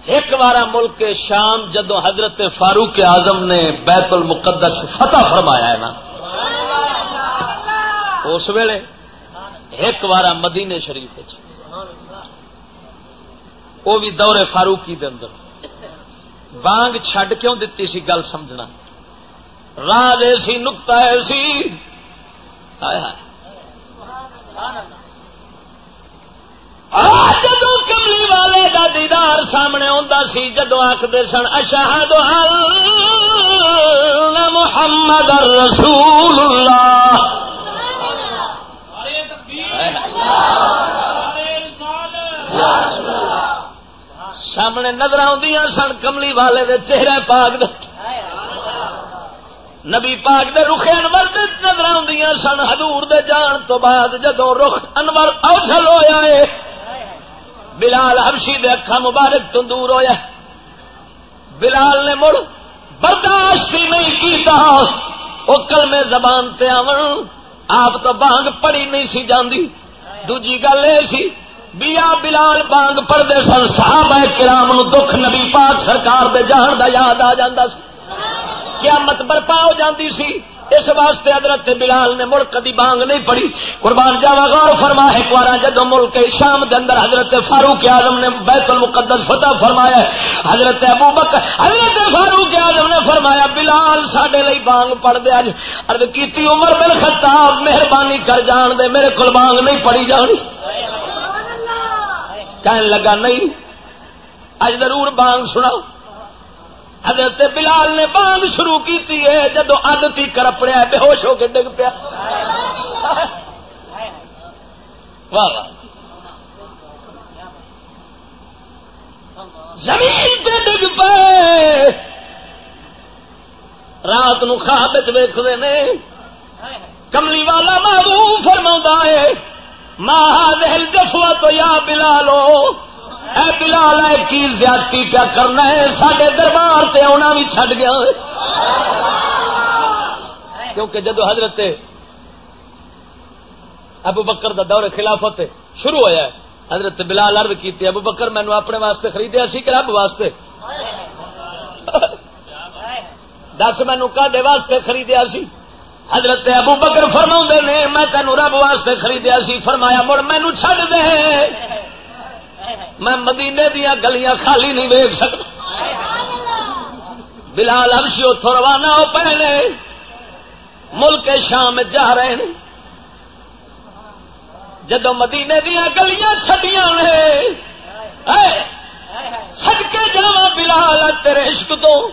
ایک بار ملک شام جدو حضرت فاروق اعظم نے بیت المقدس فتح فرمایا ہے نا، اس ویلے ایک بار مدینے شریف وہ بھی دورے فاروقی دے اندر۔ بانگ چھڈ کیوں دیتی سی گل سمجھنا؟ راہ سی نکتا ہے سی۔ جدو کملی والے کا دیدار سامنے آتا سی جدو آخر سن، اشہد محمد رسول اللہ سامنے نظر آدی سن، کملی والے دے چہرے پاک دے۔ نبی پاک دے رخ انور دے نظر آدی سن ہدور دے جان تو بعد جدو رخ انور اوچل ہوا ہے بلال ہرشی دے اکھا مبارک تو دور ہویا۔ بلال نے مڑ برداشت ہی نہیں کیتا۔ وہ کلمے زبان تے آون، آپ تو بانگ پڑی نہیں سی جاندی۔ دوجی گل یہ سی، بیا بلال بانگ پڑھتے سن، صحابہ کرام نو دکھ نبی پاک سرکار دے جان دا یاد آ جاندہ سی۔ کیا مت برپا ہو جاندی سی۔ اس واسطے حضرت بلال نے ملک دی بانگ نہیں پڑی قربان جاوا غور فرما ایک بار جدو ملک شام دے اندر حضرت فاروق اعظم نے بیت المقدس فتح فرمایا، حضرت ابو بکر، حضرت فاروق اعظم نے فرمایا، بلال سڈے لی بانگ پڑھ دے اج ارد کیتی، عمر بن خطاب مہربانی کر جان دے، میرے کو بانگ نہیں پڑی جانی۔ کہنے لگا، نہیں اج ضرور بانگ سنا حضرت بلال نے بانگ شروع کی ہے جدو ادتی کرپڑیا بے ہوش ہو کے ڈگ پیا۔ واہ زمین سے ڈگ پے۔ رات نو خواب ویختے نے۔ کملی والا محبوب فرما ہے ماہ دہل جفوا تو یا بلالو۔ اے بلال ہے کی زیادتی پیا کرنا ہے؟ سڈے دربار سے آنا بھی چڈ گیا کیونکہ جدو حضرت ابو بکر دا دور خلافت شروع ہوا ہے، حضرت بلال ارد کی ابو بکر مینو اپنے واسطے خریدیا سی کہ رب واسطے؟ دس مینو کڈے واسطے خریدیا سی؟ حضرت ابو بکر فرما نے، میں تینوں رب واسطے خریدیا سی۔ فرمایا، مڑ مینو چڈ دے۔ میں مدینے دیا گلیاں خالی نہیں ویگ سکتا۔ بلال ابشی اتوں روانہ ہو پہلے۔ ملک شام جا رہے ہیں۔ جدو مدینے دیا گلیاں چھٹیاں سد کے جا بلال تیرے عشق تو۔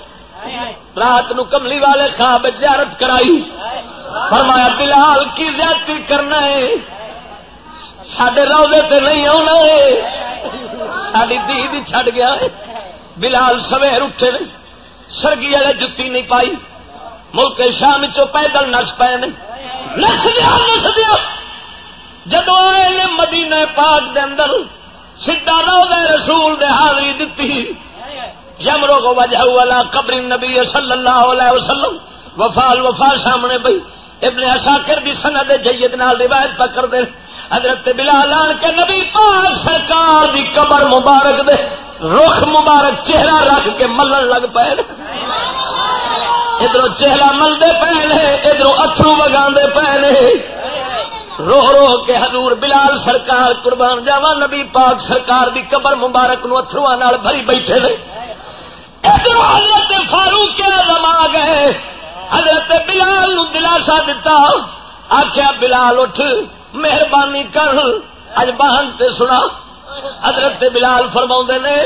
رات نو کملی والے خواب زیارت کرائی۔ فرمایا، بلال کی زیادتی کرنا ہے۔ سڈے روزے تے نہیں آنا ساری دھی چھڈ گیا۔ بلال سویر اٹھے نے۔ سرگی والے جتی نہیں پائی۔ ملک شام چو پیدل نس پے نے۔ نس دیا نس دیا۔ جدو آئے نے مدینے پاک دے اندر سیدا روزے رسول دے حاضری دتی۔ یمرو کو وجہ والا قبر نبی صلی اللہ علیہ وسلم۔ وفال وفا سامنے بھائی ابن اشاکر بھی سند جید نال روایت پکڑ دے۔ حضرت بلال آن کے نبی پاک سرکار دی قبر مبارک دے رخ مبارک چہرہ رکھ کے ملن لگ پے ادھر چہرہ ملتے پے ادھر اترو وگا پے رو رو کے حضور بلال سرکار قربان جاوا نبی پاک سرکار دی قبر مبارک نو اتروا بھری بیٹھے رہے ادھر حضرت فاروق کے آ گئے۔ حضرت بلال نو دلاسا دتا۔ آخیا بلال اٹھ۔ مہربانی کر، اج بہن تے سنا، حضرت بلال فرما نے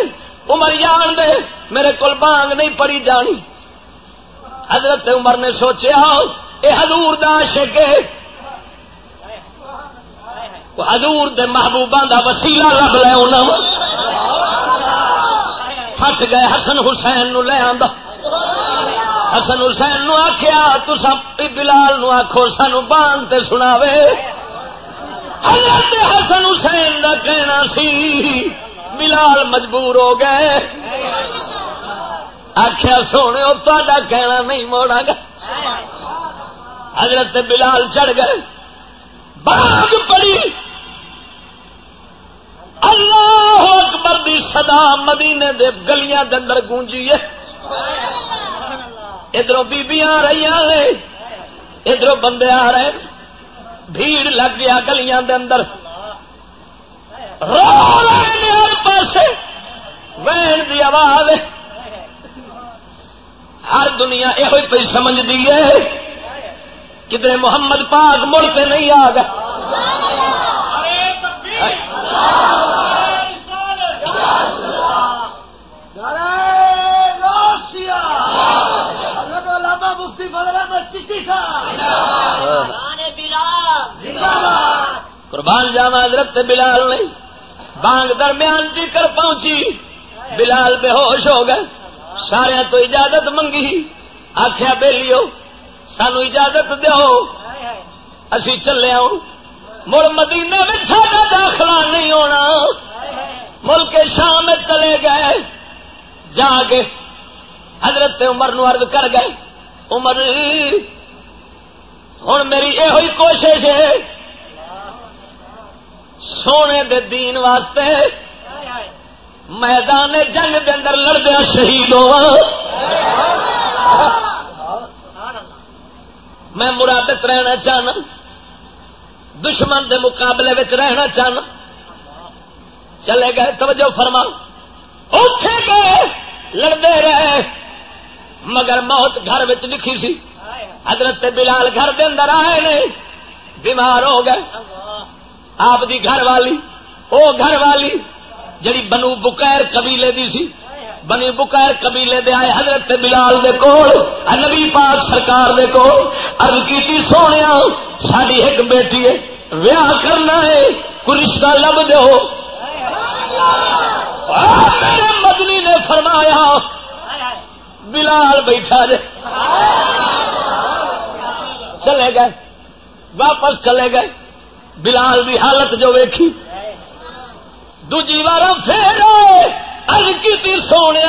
عمر جان دے، میرے کو بانگ نہیں پڑی جانی۔ حضرت عمر نے سوچیا یہ ہزور دشک ہزور دے محبوبہ دا وسیلہ لب لے ہٹ گئے حسن حسین نو لے آندا۔ حسن حسین نو آخیا تو بلال نو آخو سانو بانگ تے سناوے۔ حضرت حسن حسین کا کہنا سی بلال مجبور ہو گئے۔ آخیا سونے تا کہنا نہیں موڑا گا۔ حضرت بلال چڑھ گئے۔ باغ پڑی۔ اللہ اکبر دی صدا مدینے دے گلیاں دے اندر گونجی ہے۔ ادھر بیبیاں آ رہی ہیں۔ ادھر بندے آ رہے بھیڑ لگ گیا گلیاں دے اندر۔ ہر پاسے۔ وین دی آواز ہر دنیا یہ پہ سمجھ دی ہے۔ کدھر محمد پاک مڑ پہ نہیں آ گا قربان جاوا حضرت بلال نہیں۔ بانگ درمیان بھی کر پہنچی۔ بلال بے ہوش ہو گئے۔ سارا تو اجازت منگی۔ آخیا بے لیو سانو اجازت دو اسی چلے آؤ مڑ مدینہ میں سارا داخلہ نہیں ہونا۔ ملک شام چلے گئے۔ جا کے حضرت عمر نو عرض کر گئے، عمر ہوں میری یہ کوشش ہے سونے دے دین واسطے میدان جنگ دے اندر لڑدیا شہید ہوا۔ میں مرادت رہنا چاہنا، دشمن دے مقابلے میں رہنا چاہنا۔ چلے گئے، توجہ فرما۔ اٹھے گئے لڑتے رہے۔ مگر موت گھر لکھی سی۔ حضرت بلال گھر دے اندر آئے نے، بیمار ہو گئے۔ آپ دی گھر والی، او گھر والی، جڑی بنو بکیر قبیلے دی سی۔ بنی بکیر قبیلے دے آئے حضرت بلال دے کول نبی پاک سرکار دے کول۔ ارد کی سونے ساری ایک بیٹی ہے، ویاہ کرنا ہے، کوئی رشتہ لب دو۔ میرے مدنی نے فرمایا، بلال بیٹھا جے۔ چلے گئے، واپس چلے گئے۔ بلال بھی حالت جو ویکھی۔ دوجی بار پھر ارد کی سونے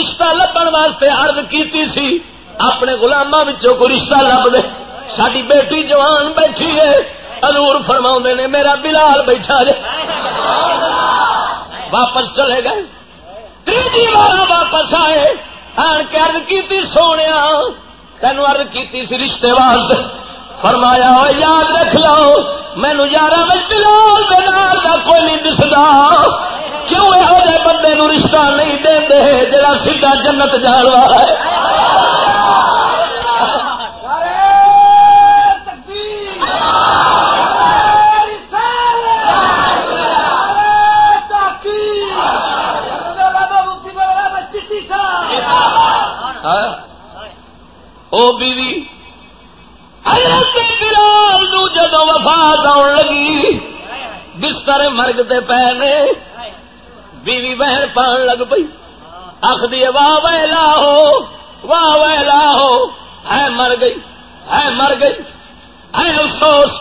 رشتہ لبن واسطے ارد کی سی، اپنے گلاموں کوئی رشتہ لب دے۔ ساری بیٹی جوان بیٹھی ہے ادور فرما نے، میرا بلال بیٹھا جائے واپس چلے گئے۔ تیجی بار واپس آئے۔ آن کے ارد کی سونے تین ارد کی رشتے واسطے۔ فرمایا یاد رکھ لو، مینو یار بلال بلال کا کوئی نہیں دستا کیوں یہ بندے نو رشتہ نہیں دے جا سیدھا جنت جان والا ہے او بیوی حضرت بلال نو جدو وفات آن لگی بستر پے نے۔ بیوی بہن پان لگ پئی۔ آخری واہ ویلا ہو واہ ویلا ہو ہے مر گئی، ہے مر گئی، ہے افسوس،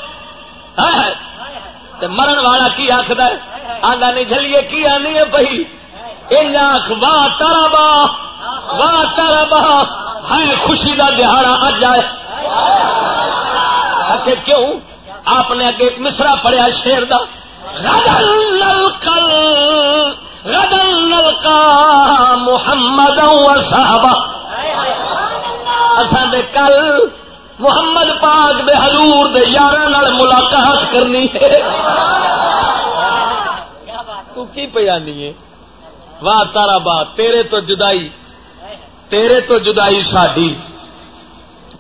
ہے مرن والا کی آخد آدھا نہیں جلیے کی آنی ہے پی آخ واہ تارا باہ واہ تارا باہ ہے خوشی کا دہاڑا اج آئے. کیوں؟ آپ نے اگے ایک مصرا پڑھیا شیر کا محمد صحابہ اصل کل محمد پاک دے حضور دے یار ملاقات کرنی ہے۔ تو کی پیانی ہے؟ واہ تارا بات تیرے تو جدائی، تیرے تو جدائی ساڈی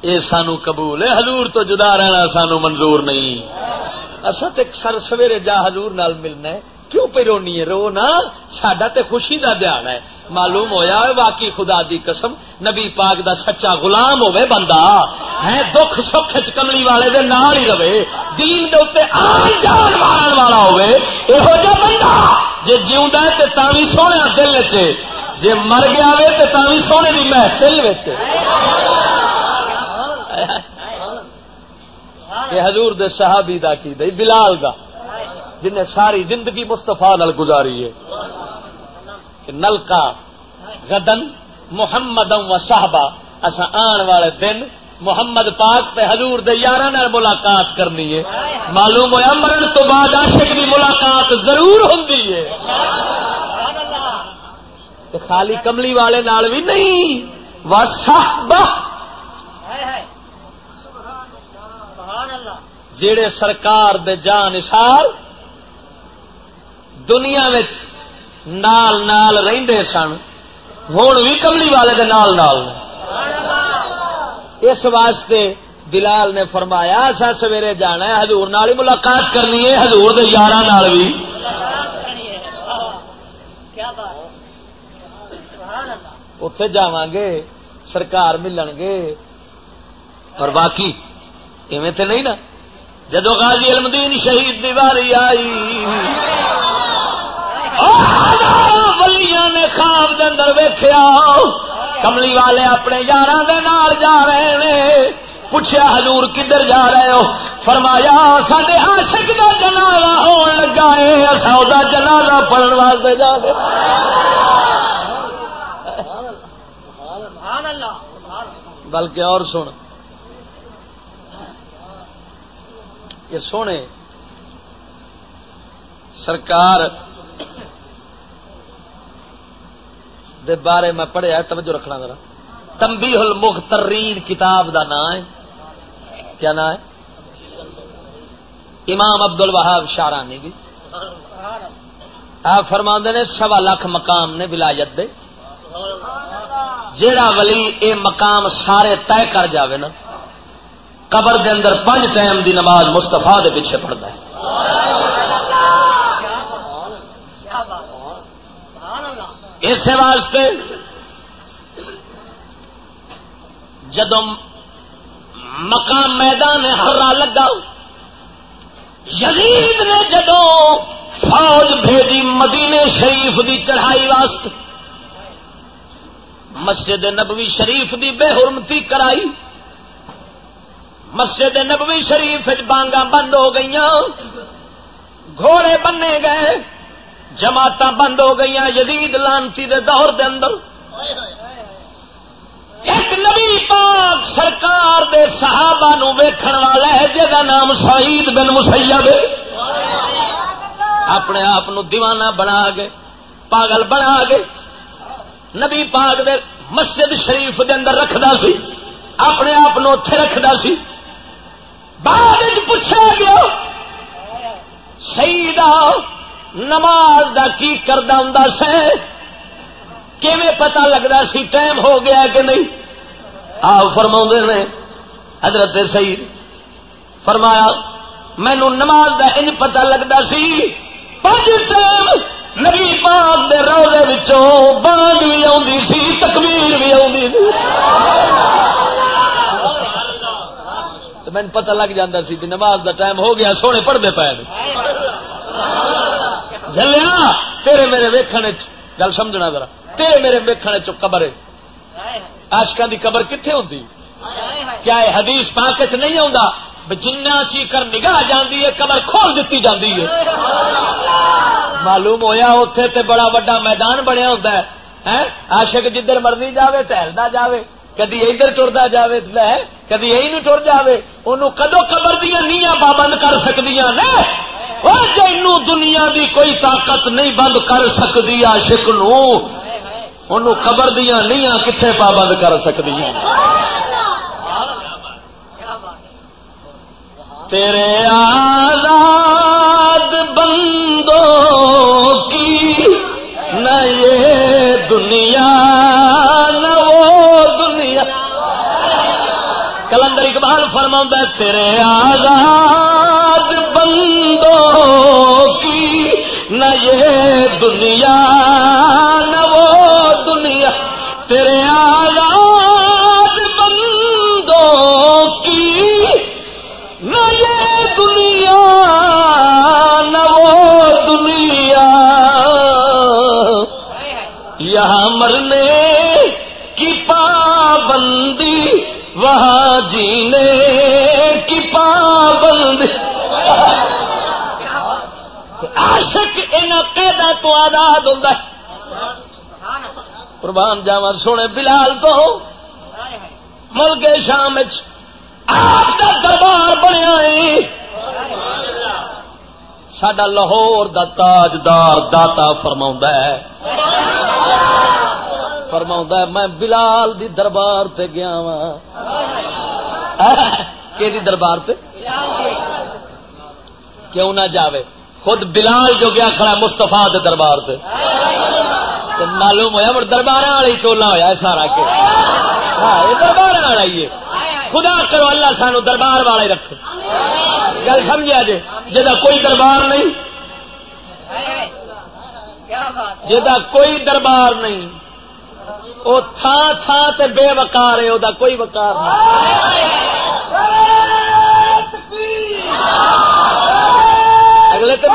یہ سانو قبول ہے، حضور تو جدا رہنا سانو منظور نہیں۔ اصا تو سر سویرے جا حضور نال ملنا ہے۔ کیوں پہ رونی ہے؟ رو نا سڈا تے خوشی دا دیہڑ ہے۔ معلوم ہویا ہے واقعی خدا دی قسم نبی پاک دا سچا غلام ہوے بندہ۔ ہے دکھ سکھ کملی والے دے نال ہی رہے۔ دین دے اتنے آن جان مارن والا ہوے یہو جہ بندہ جے جیوندا ہے تے تاوی سونے دل چ جی مر گیا وے تو تھی سونے کی محفل حضور دے صحابی دا کی دے، بلال دا۔ جن ساری زندگی مستفا نل گزاری ہے۔ کہ نلکا غدن محمد و صحابہ اصا آن والے دن محمد پاک تے حضور دے یار ملاقات کرنی ہے۔ معلوم ہوا مرن تو بعد عاشق کی ملاقات ضرور ہوں خالی کملی والے نال بھی نہیں۔ جڑے سرکار دے جان سال دنیا نال نال رہندے سن ہوں بھی کملی والے دے نال نال۔ اس واسطے بلال نے فرمایا سا سویرے جانا ہے ہزور ہی ملاقات کرنی ہے ہزور دے یار بھی اتے جا گے سرکار ملن گے۔ اور باقی ایویں تے نہیں نا؟ جدو غازی المدین شہید دیواری آئی ولیاں نے اندر ویخیا کملی والے اپنے یار جا رہے ہیں پوچھا حضور کدھر جا رہے ہو؟ فرمایا سڈے آشک کا جنازہ ہون لگا ہے اصا وہ جنازہ پڑھن واسطے جا رہے بلکہ اور سن کہ سونے، سرکار دے بارے میں پڑھیا توجہ رکھنا ذرا۔ تمبی المخترین کتاب دا نام ہے۔ کیا نام ہے؟ امام ابد الوہاب شارانی بھی۔ آپ فرما نے سوا لاکھ مقام نے ولایت دے۔ جیڑا ولی اے مقام سارے طے کر جاوے نا قبر دے اندر پانچ ٹائم دی نماز مستفا دے پیچھے پڑتا ہے۔ اس واسطے جدو مقام میدان ہرا لگا، یزید نے جدو فوج بھیجی مدینے شریف دی چڑھائی واسطے، مسجد نبوی شریف دی بے حرمتی کرائی۔ مسجد نبوی شریف بانگا بند ہو گئی گھوڑے بننے گئے جماعت بند ہو گئی یزید لانتی دے دور دے اندر۔ ایک نبی پاک سرکار دے صحابہ نو ویکھن والا ہے جہاں نام سعید بن مسیب اپنے آپ دیوانہ بنا گے پاگل بنا گے نبی پاک دے مسجد شریف دے اندر رکھدا سی، اپنے آپ اتے رکھدا سی۔ بعد پوچھا گیا سی نماز دا کی کردہ ہوں سہ کیویں پتا لگتا سی ٹائم ہو گیا کہ نہیں؟ آ فرما نے، حضرت سی فرمایا مینو نماز دا ان پتا لگتا سی پانچ ٹائم نبی پاک دے روزے وچوں بانگ بھی آتی سی، تکبیر بھی آتی سی۔ مین پتا لگ جاتا سی بھی نماز دا ٹائم ہو گیا، سونے پڑھتے پے جلیا تیرے میرے ویکھنے گل سمجھنا ذرا۔ تیرے میرے ویکھنے چ قبر آشکا دی قبر کتنے ہوتی کیا ہے حدیث پاک چ نہیں آتا جنا چی کر نگاہ جاندی ہے قبر کھول دیتی جاندی ہے معلوم ہویا اتے تے بڑا وڈا میدان بنیا ہوتا ہے ہاں؟ آشک جدھر مرضی جاوے ٹہلتا جاوے۔ کدی ادھر ٹرتا جائے کدی یہی ٹر جائے انہوں کدو قبر دیا نیاں پابند کر سکتی نے؟ دنیا دی کوئی طاقت نہیں بند کر سکتی آشک نو۔ خبر دیا نیاں کتنے پابند کر سکتی تیرے آزاد بندوں کی نہ یہ دنیا کلندر اقبال فرما تیرے آزاد بندوں کی نہ یہ دنیا جینے کی پابند۔ عاشق ان قیدا تو آزاد ہوں قربان جاوا سونے بلال تو ملک شام آپ کا دربار بنیا سڈا لاہور دا تاجدار داتا فرما ہے۔ فرما ہے، میں بلال دی دربار تے گیا وا کہ دربار تے کیوں نہ جاوے؟ خود بلال جو گیا کھڑا مستفا دے دربار تے۔ معلوم ہوا مر دربار والی ٹولا ہوا سارا کے۔ ہاں دربار والا ہی خدا کرو اللہ سانو دربار والے رکھ گل سمجھا جی جا کوئی دربار نہیں جا کوئی دربار نہیں۔ وہ تھان تھان تے بے وکار ہے وہ کوئی وکار نہیں۔ اگلے تو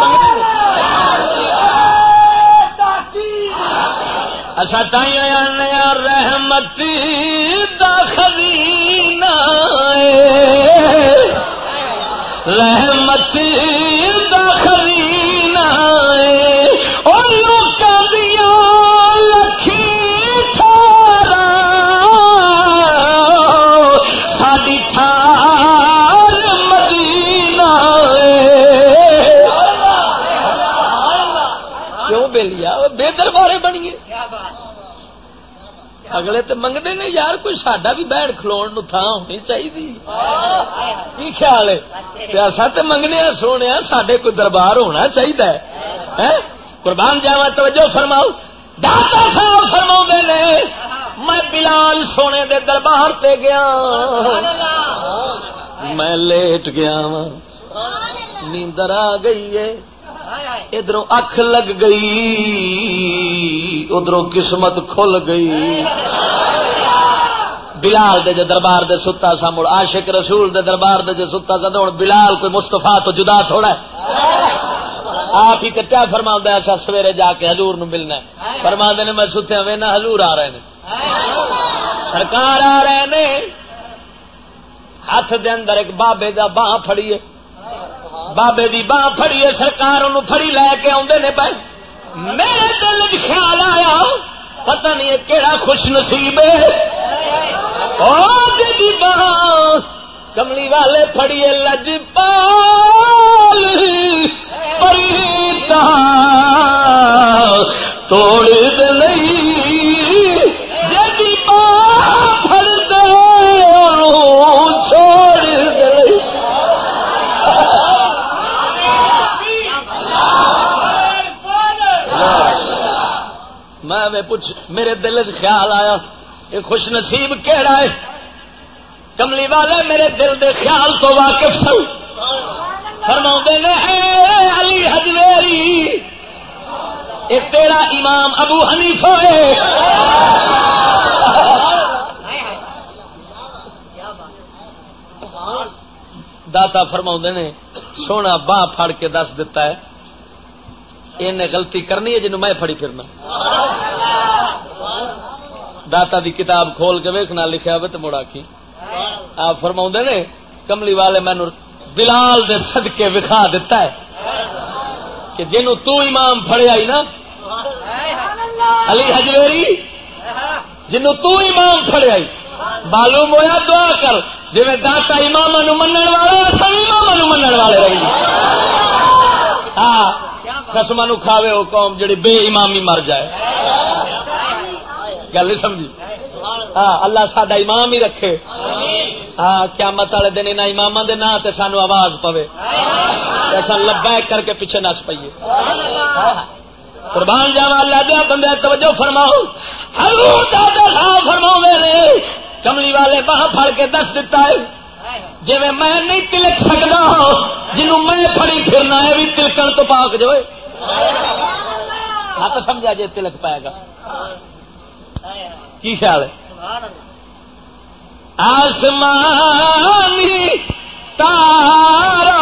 اصا تھی آیا رحمت دا خزینہ رحمت دا خزینہ اور بنیے اگلے تو منگتے نے یار کوئی ساڈا بھی بہن کھلو تھان ہونی چاہیے کی خیال ہے؟ اصا تو منگنے سونے سڈے کوئی دربار ہونا چاہیے قربان جاوا توجہ فرماؤ۔ داتا صاحب فرما نے میں بلال سونے دے دربار تے گیا۔ میں لیٹ گیا نیندر آ گئی ہے۔ ادھر اکھ لگ گئی ادھر قسمت کھل گئی۔ بلال دے دربار دے ستا سا مڑ، عاشق رسول دے دربار دے ستا سا ہوں بلال کوئی مستفا تو جدا تھوڑا آپ ہی کٹیا فرما ایسا سویرے جا کے ہزور ملنا فرما نے، میں ستیا وے نہ ہزور آ رہے ہیں سرکار آ رہے نے۔ ہاتھ دے اندر ایک بابے دا باہ فڑیے بابے دی باہ فڑیے سرکار ان فڑی لے کے آدھے نے بھائی۔ میرے دل خیال آیا، پتہ نہیں کہڑا خوش نصیب جی باہ کملی والے فڑیے لج پال پریتا، توڑ میں پوچھ، میرے دل چ خیال آیا یہ خوش نصیب کہڑا ہے؟ کملی والے میرے دل دے خیال تو واقف سن۔ فرما نے علی ہجویری ایک تیرا امام ابو حنیف ہے۔ داتا فرما نے، سونا باہ پھڑ کے دس دتا ہے۔ ان غلطی کرنی ہے جنوب میں پڑی پھرنا۔ داتا دی کتاب کھول کے ویکنا لکھا ہو تو مڑا کی آپ فرما نے، کملی والے مینو بلال دے صدقے وکھا دیتا ہے۔ کہ جنو تو امام فڑیا ہی نا۔ علی حجویری جنو تو امام فڑیا ہی۔ معلوم ہوا دعا کر۔ جی داتا امام من والا، سب امام من والے رہی۔ ہاں۔ خسما نو کھاوے وہ قوم جڑی بے امامی مر جائے۔ گل نہیں سمجھی؟ ہاں اللہ سڈا امام ہی رکھے۔ ہاں قیامت والے دن ان امام کے نا تے سانو آواز پوے۔ ایسا لبیک کر کے پیچھے نس پیے قربان جاوا اللہ دیا بندے توجہ فرماؤ۔ حضور دادا صاحب فرما نے۔ کملی والے باہ پھڑ کے دس دتا ہے۔ جی میں نہیں تلک سکتا جنوں میں پڑی پھرنا ہے بھی تلکن تو پاک جو ہاں تو سمجھا جی تلک پائے گا۔ کی خیال ہے؟ آسمانی تارا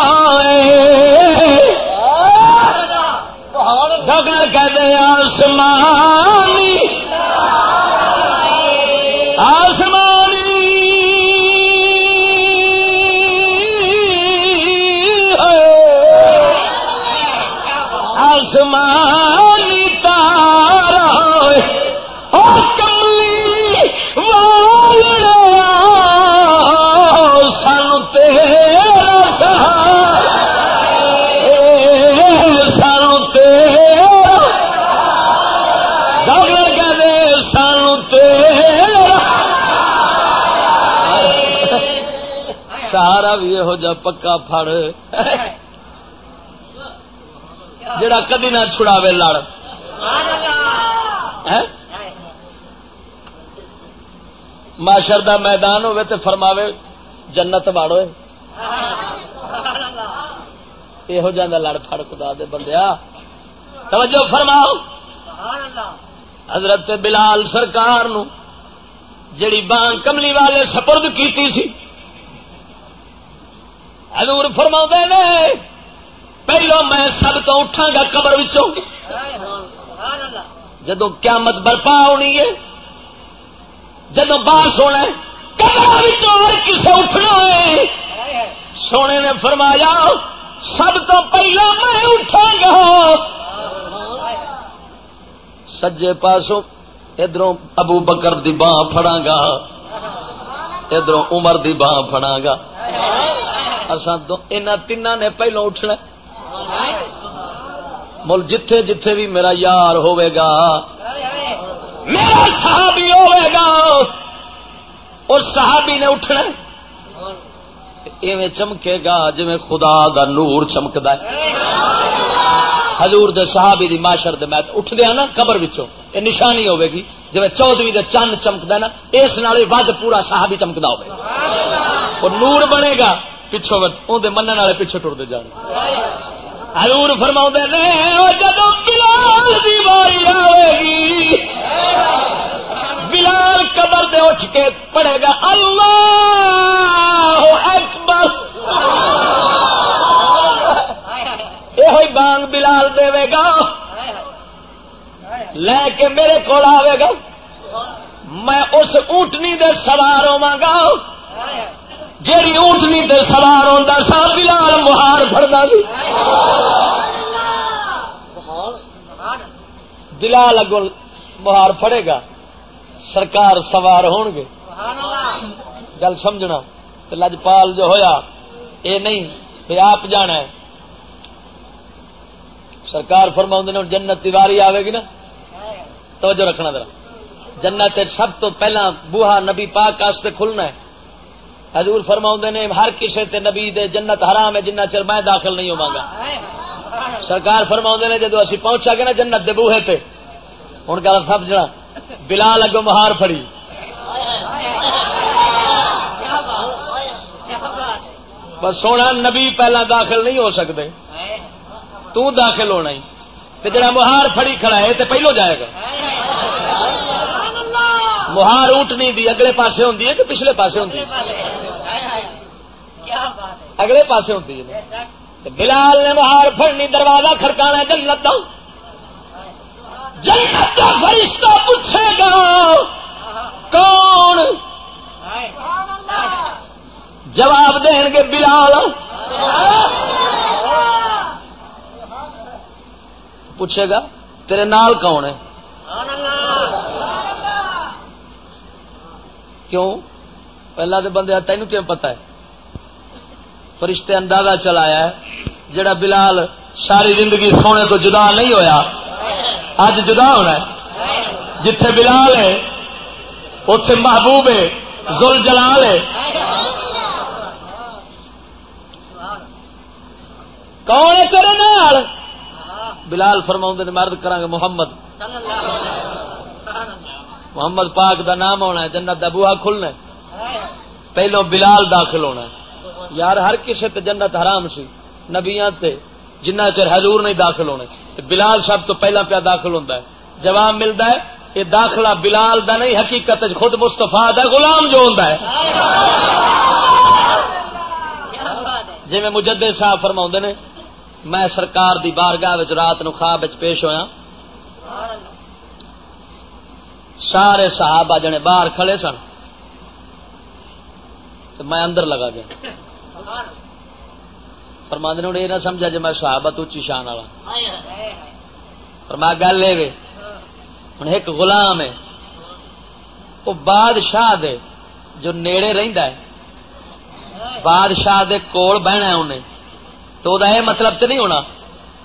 کہتے آسمانی یہو جا پکا پھڑ جڑا کدی نہ چھڑاوے لڑ معاشر دا میدان ہوے تے فرماوے جنت باڑو یہو جہ لڑ پھڑ خدا دے بندیا توجہ فرماؤ حضرت بلال سرکار نو جڑی بان کملی والے سپرد کیتی سی حضور فرما نے، پہلو میں سب تو اٹھا گا قبر وچوں۔ جدو قیامت برپا ہونی ہے جدو باس ہونا کمرہ کسے اٹھنا ہے۔ سونے نے فرمایا، سب تو پہلا میں اٹھا گا۔ سجے پاسوں ادھر ابو بکر دی بان فڑا گا ادھر عمر دی بان فڑا گا۔ ان تین نے پہلو اٹھنا مل جتھے جتھے بھی میرا یار ہوئے گا، میرا صحابی ہوئے گا، اور صحابی نے اٹھنا ایویں چمکے گا جی خدا دا نور چمکدا ہے۔ حضور دے صحابی دی معاشر دے میں اٹھ دیا نا قبر وچوں یہ نشانی ہوے گی۔ جی چودویں دے چند چمکدا نا، اس نال ود پورا صحابی چمکدا ہوے اور نور بنے گا۔ پچھوں اندر من والے پیچھے ٹرتے جان حضور فرما نے جب بلال دی باری آئے گی بلال قبر دے اٹھ کے پڑے گا اللہ اکبر یہ بانگ بلال دے گا لے کے میرے کو آئے گا میں اس اونٹنی دے سوار ہوا گا جیڑی اونٹنی تے سوار ہوتا سا بلال مہار فردا بلال اگو مہار پڑے گا، سرکار سوار ہون گے۔ گل سمجھنا لجپال جو ہویا، اے نہیں بھی آپ جانا ہے۔ سرکار فرما نے، جنت دیواری آئے گی نا؟ توجہ رکھنا ذرا۔ جنت سب تو پہلا بوہا نبی پاک واسطے کھلنا ہے۔ حضور فرما نے، ہر کسی تے نبی دے جنت حرام ہے، جنہ چر میں داخل نہیں ہوا گا سرکار فرما نے، جدو اسی پہنچا گے نا جنت دے بوہے تے ہوں گل سمجھنا بلال اگو مہار فڑی بس سونا، نبی پہلا داخل نہیں ہو سکتے تو داخل ہونا ہی۔ تے جڑا مہار فڑی کھڑا ہے تے پہلو جائے گا۔ مہار اونٹنی دی اگلے پاسے ہوں کہ پچھلے پاسے ہوں اگلے پاسے ہوں بلال نے مہار پھڑنی دروازہ کھڑکانا جنت دا۔ جنت کا فرشتہ پوچھے گا کون؟ جواب دیں گے بلال۔ پوچھے گا تیرے نال کون ہے؟ کیوں؟ پہلا تو بندے تین کیوں پتا ہے؟ فرشتے اندازہ چلایا ہے، جڑا بلال ساری زندگی سونے تو جدا نہیں ہویا اج جدا ہونا ہے۔ جتھے بلال ہے اتے محبوب ہے زل جلال ہے۔ کون ہے تیرے نال؟ بلال فرما نے مرد کرا گے محمد۔ محمد پاک دا نام ہونا ہے، جنت دا بوہا کھلنا ہے۔ پہلو بلال داخل ہونا ہے۔ یار، ہر کسی تے جنت حرام سی۔ نبیاں تے جنہ چر حضور نہیں داخل ہونے۔ بلال سب تو پہلا پیا داخل ہوتا ہے۔ جواب ملتا ہے، یہ داخلہ بلال دا نہیں، حقیقت خود مستفا دا غلام جو ہوتا ہے۔ جی میں مجدے صاحب فرما نے، میں سرکار دی بارگاہ رات نو خواب پیش ہویا۔ سارے صحابہ جنے باہر کھڑے سن۔ تو میں اندر لگا گیا۔ پرماند نے یہ نہ سمجھا جی میں صحابہ تو اچھی شان والا۔ پر میں گل یہ ہوں ایک غلام ہے۔ وہ بادشاہ دے جو نیڑے رہندا ہے، بادشاہ دے کول بہنا انہیں۔ تو یہ مطلب تو نہیں ہونا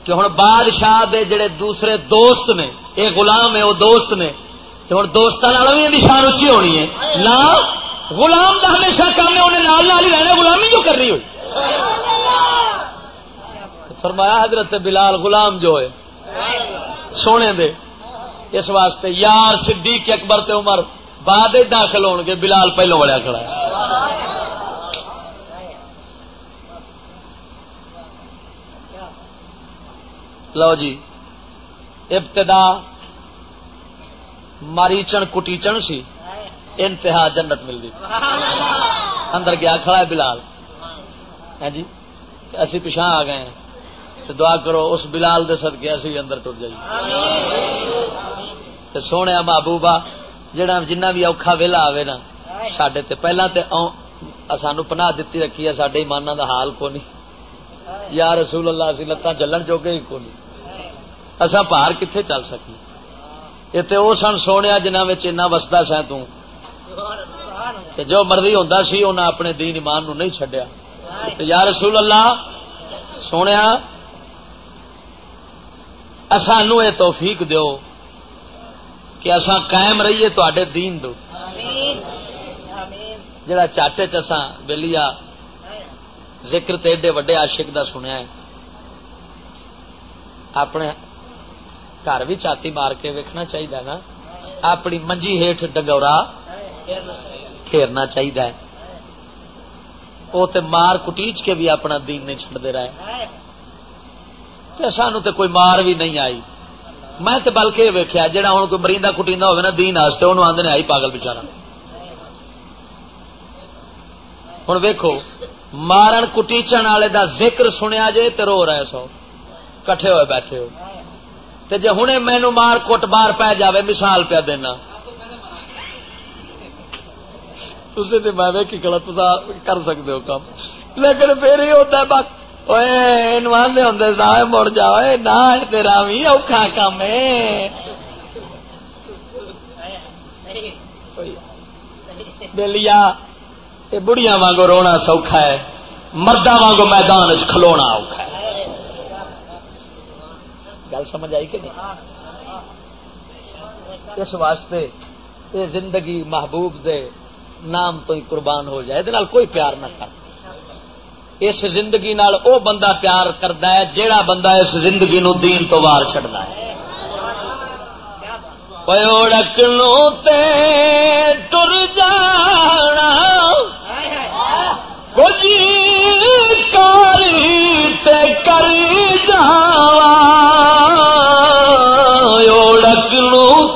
کہ ہوں بادشاہ دے جڑے دوسرے دوست نے، یہ غلام ہے، وہ دوست نے تو ہوں دوستوں بھی شان اچھی ہونی ہے۔ نہ غلام کا ہمیشہ کام ہے انہیں نال نال ہی رہنا غلامی جو کر رہی ہوئی۔ فرمایا، حضرت بلال غلام جو ہے، سونے دے۔ اس واسطے یار صدیق اکبر تے عمر بعد داخل ہون گے، بلال پہلو بڑا کھڑا ہے۔ لو جی ابتدا ماریچن، کٹیچن سی، انتہا جنت مل گئی اندر گیا، کھڑا ہے بلال۔ ہاں جی اسی پچھا آ گئے ہیں۔ تو دعا کرو، اس بلال دے سد کے اسی اندر ٹوٹ جائیے۔ سونے محبوبہ، جڑا جنہ بھی اوکھا ویلا آئے نا سڈے پہلے تو سانو پناہ دیتی رکھی ہے سڈے ایمانہ دا حال کو نہیں یا رسول اللہ، اسی لتاں چلن جوگے ہی کو نہیں اصا پار کتنے چل سکی یہ تو وہ سن سونے جنہ وستا سا جو مرضی ہوں سی انہیں اپنے دین ایمان نو نہیں چڈیا یا رسول اللہ سونے سانو یہ توفیق دیو کہ اصا قائم رہیے تے دین دو جڑا چاٹے چسا بلیا ذکر تے ایڈے وڈے عاشق دا سنیا ہے اپنے گھر بھی چاتی مار کے ویکنا چاہیے نا اپنی منجی ہیٹ ڈگورا کھیرنا چاہیے وہ تے مار کٹیچ کے بھی اپنا دین نہیں چڑھتے رہے سانو تے کوئی مار بھی نہیں آئی میں تے بلکہ ویکیا جہاں ہوں کوئی مریندہ کٹینا ہوگا نا دین واسطے انہوں آدھے آئی پاگل بچارا ہوں ویکو مارن کٹیچن والے دا ذکر سنیا جے تو رو رہے سو کٹھے ہوئے بیٹھے ہو تے جے ہنے مینو مار کٹ بار پی جاوے، مثال پیا دینا۔ تھی تو میں ویکھی کلا تو کر سکتے ہو کام لیکن پھر ہی ہوتا ہے باقی آدھے ہوں مڑ جاؤ۔ نہ تیرا بھی اوکھا کام بلیا یہ بڑھیا وانگو رونا سوکھا ہے۔ مردہ وانگو میدان کھلونا اوکھا ہے۔ گل سمجھ آئی کہ نہیں؟ اس واسطے یہ زندگی محبوب دے نام تو ہی قربان ہو جائے یہ کوئی پیار نہ کر۔ اس زندگی نال او بندہ پیار کرتا ہے جیڑا بندہ اس زندگی نو دین تو وار چڑھتا ہے۔ تے ٹر جانا۔ کچھ کاری تے